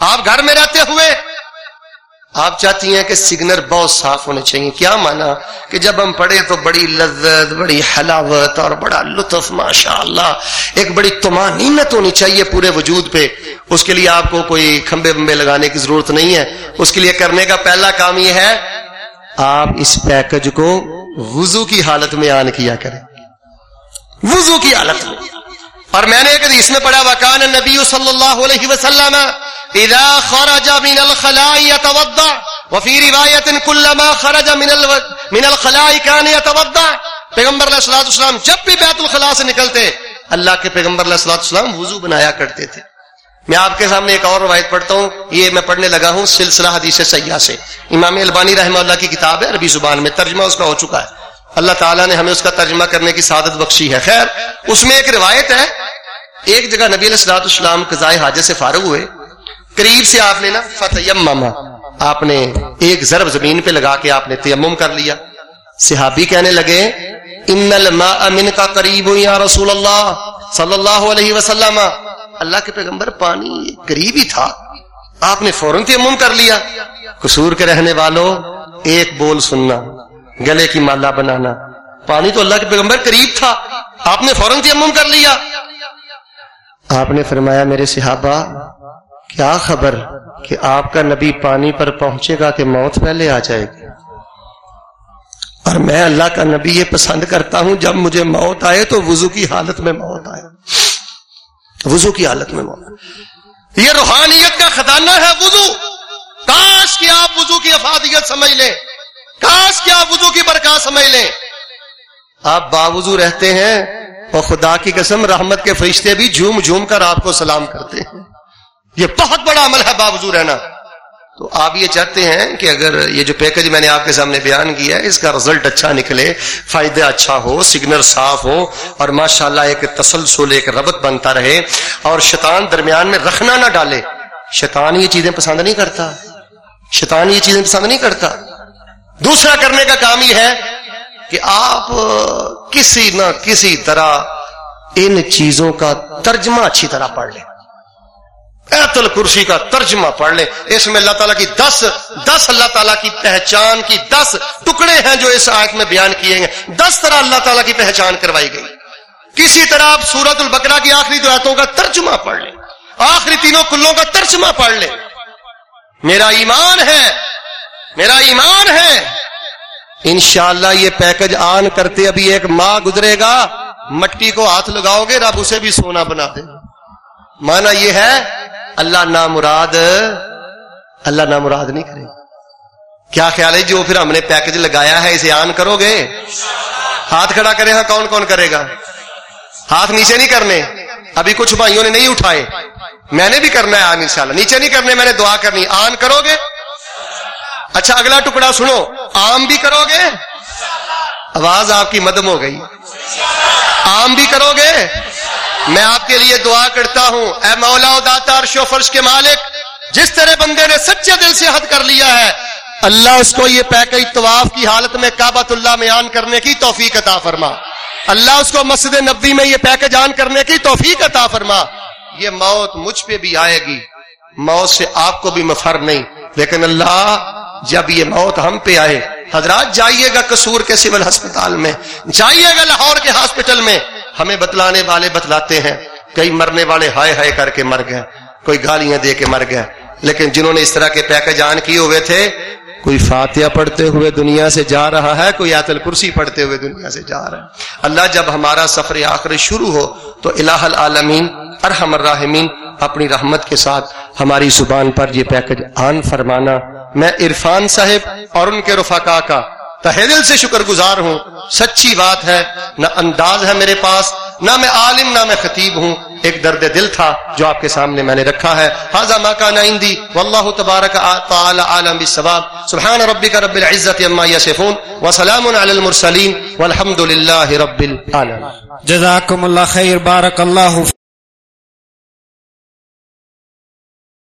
آپ گھر میں رہتے ہوئے آپ چاہتی ہیں کہ سگنل بہت صاف ہونے چاہیے۔ کیا مانا؟ کہ جب ہم پڑھے تو بڑی لذت، بڑی حلاوت اور بڑا لطف ماشاء اللہ ایک بڑی تمانینت ہونی چاہیے پورے وجود پہ۔ اس کے لیے آپ کو کوئی کھمبے بمبے لگانے کی ضرورت نہیں ہے۔ اس کے لیے کرنے کا پہلا کام یہ ہے، آپ اس پیکج کو وضو کی حالت میں آن کیا کریں۔ وضو کی حالت میں۔ اور میں نے ایک حدیث میں پڑھا، وکان نبی صلی اللہ علیہ وسلم اذا خرج من الخلاء يتوضا وفي روايه كلما خرج من من الخلاء كان يتوضا پیغمبر علیہ الصلوۃ والسلام جب بھی بیت الخلاء سے نکلتے، اللہ کے پیغمبر علیہ الصلوۃ والسلام وضو بنایا کرتے تھے۔ میں آپ کے سامنے ایک اور روایت پڑھتا ہوں۔ یہ میں پڑھنے لگا ہوں سلسلہ حدیث سیاح سے۔ امام البانی رحمہ اللہ کی کتاب ہے، عربی زبان میں ترجمہ اس کا ہو چکا ہے۔ اللہ تعالیٰ نے ہمیں اس کا ترجمہ کرنے کی سعادت بخشی ہے۔ خیر، اس میں ایک روایت ہے۔ ایک جگہ نبی علیہ السلاط اسلام قزائے حاجت سے فارغ ہوئے۔ قریب سے آپ نے نا فتح آپ نے ایک ضرب زمین پہ لگا کے آپ نے تیمم کر لیا۔ صحابی کہنے لگے، ان الماء من کا قریب یا رسول اللہ صلی اللہ علیہ وسلم. اللہ کے پیغمبر، پانی قریب ہی تھا۔ آپ نے فوراً تیمم کر لیا۔ قصور کے رہنے والوں ایک بول سننا، گلے کی مالا بنانا۔ پانی تو اللہ کے پیغمبر قریب تھا۔ آپ نے فوراً تیمم کر لیا۔ آپ نے فرمایا، میرے صحابہ کیا خبر کہ آپ کا نبی پانی پر پہنچے گا کہ موت پہلے آ جائے گی؟ اور میں اللہ کا نبی یہ پسند کرتا ہوں، جب مجھے موت آئے تو وضو کی حالت میں موت آئے۔ وضو کی حالت میں موت یہ روحانیت کا خزانہ ہے وضو۔ کاش کہ آپ وضو کی افادیت سمجھ لیں۔ کاش کہ آپ وضو کی برکات سمجھ لیں۔ آپ باوضو رہتے ہیں اور خدا کی قسم رحمت کے فرشتے بھی جھوم جھوم کر آپ کو سلام کرتے ہیں۔ یہ بہت بڑا عمل ہے باوضو رہنا۔ تو آپ یہ چاہتے ہیں کہ اگر یہ جو پیکج میں نے آپ کے سامنے بیان کیا ہے، اس کا رزلٹ اچھا نکلے، فائدہ اچھا ہو سگنل صاف ہو، اور ماشاءاللہ ایک تسلسل، ایک ربط بنتا رہے۔ اور شیطان درمیان میں رکھنا نہ ڈالے۔ شیطان یہ چیزیں پسند نہیں کرتا۔ شیطان یہ چیزیں پسند نہیں کرتا۔ دوسرا کرنے کا کام یہ ہے کہ آپ کسی نہ کسی طرح ان چیزوں کا ترجمہ اچھی طرح پڑھ لیں۔ ایت الکرسی کا ترجمہ پڑھ لیں۔ اس میں اللہ تعالیٰ کی دس دس اللہ تعالیٰ کی پہچان کی دس ٹکڑے ہیں جو اس آیت میں بیان کیے گئے۔ دس طرح اللہ تعالیٰ کی پہچان کروائی گئی۔ کسی طرح آپ سورت البکرا کی آخری دو آیتوں کا ترجمہ پڑھ لیں۔ آخری تینوں کلوں کا ترجمہ پڑھ لیں۔ میرا ایمان ہے، میرا ایمان ہے۔ انشاءاللہ یہ پیکج آن کرتے ابھی ایک ماہ گزرے گا۔ مٹی کو ہاتھ لگاؤ گے، رب اسے بھی سونا بنا دے۔ مانا یہ ہے اللہ نامراد اللہ نامراد نہیں کرے کیا خیال ہے جی جو پھر ہم نے پیکج لگایا ہے، اسے آن کرو گے؟ ہاتھ کھڑا کرے ہاں کون کون کرے گا؟ ہاتھ نیچے نہیں کرنے۔ ابھی کچھ بھائیوں نے نہیں اٹھائے۔ میں نے بھی کرنا ہے آن انشاءاللہ۔ نیچے نہیں کرنے، میں نے دعا کرنی۔ آن کرو گے؟ اچھا اگلا ٹکڑا سنو۔ آم بھی کرو گے؟ آواز آپ کی مدم ہو گئی۔ آم بھی کرو گے؟ میں آپ کے لیے دعا کرتا ہوں۔ اے مولا و داتا عرش و فرش کے مالک، جس طرح بندے نے سچے دل سے حد کر لیا ہے، اللہ اس کو یہ پیکج طواف کی حالت میں کعبۃ اللہ میں آن کرنے کی توفیق عطا فرما۔ اللہ اس کو مسجد نبی میں یہ پیکج آن کرنے کی توفیق عطا فرما۔ یہ موت مجھ پہ بھی آئے گی۔ موت سے آپ کو بھی مفر نہیں۔ لیکن اللہ، جب یہ موت ہم پہ آئے، حضرات جائیے گا قصور کے سول ہسپتال میں، جائیے گا لاہور کے ہاسپٹل میں۔ ہمیں بتلانے والے بتلاتے ہیں۔ کئی مرنے والے ہائے ہائے کر کے مر گئے، کوئی گالیاں دے کے مر گئے۔ لیکن جنہوں نے اس طرح کے پیکج آن کیے ہوئے تھے، کوئی فاتحہ پڑھتے ہوئے دنیا سے جا رہا ہے، کوئی آتل کرسی پڑھتے ہوئے دنیا سے جا رہا ہے۔ اللہ جب ہمارا سفر آخر شروع ہو، تو الہ العالمین، ارحم الراحمین، اپنی رحمت کے ساتھ ہماری زبان پر یہ پیکج آن فرمانا۔ میں عرفان صاحب اور ان کے رفقا کا تہ دل سے شکر گزار ہوں، سچی بات ہے، نہ انداز ہے میرے پاس، نہ میں عالم، نہ میں خطیب ہوں۔ ایک درد دل تھا جو آپ کے سامنے میں نے رکھا ہے۔ حاضہ ما کا نائندی واللہ تبارک تعالی عالم بالثواب سبحان ربک رب العزت عما یصفون وسلام علی المرسلین والحمد للہ رب العالمین۔ جزاکم اللہ خیر، بارک اللہ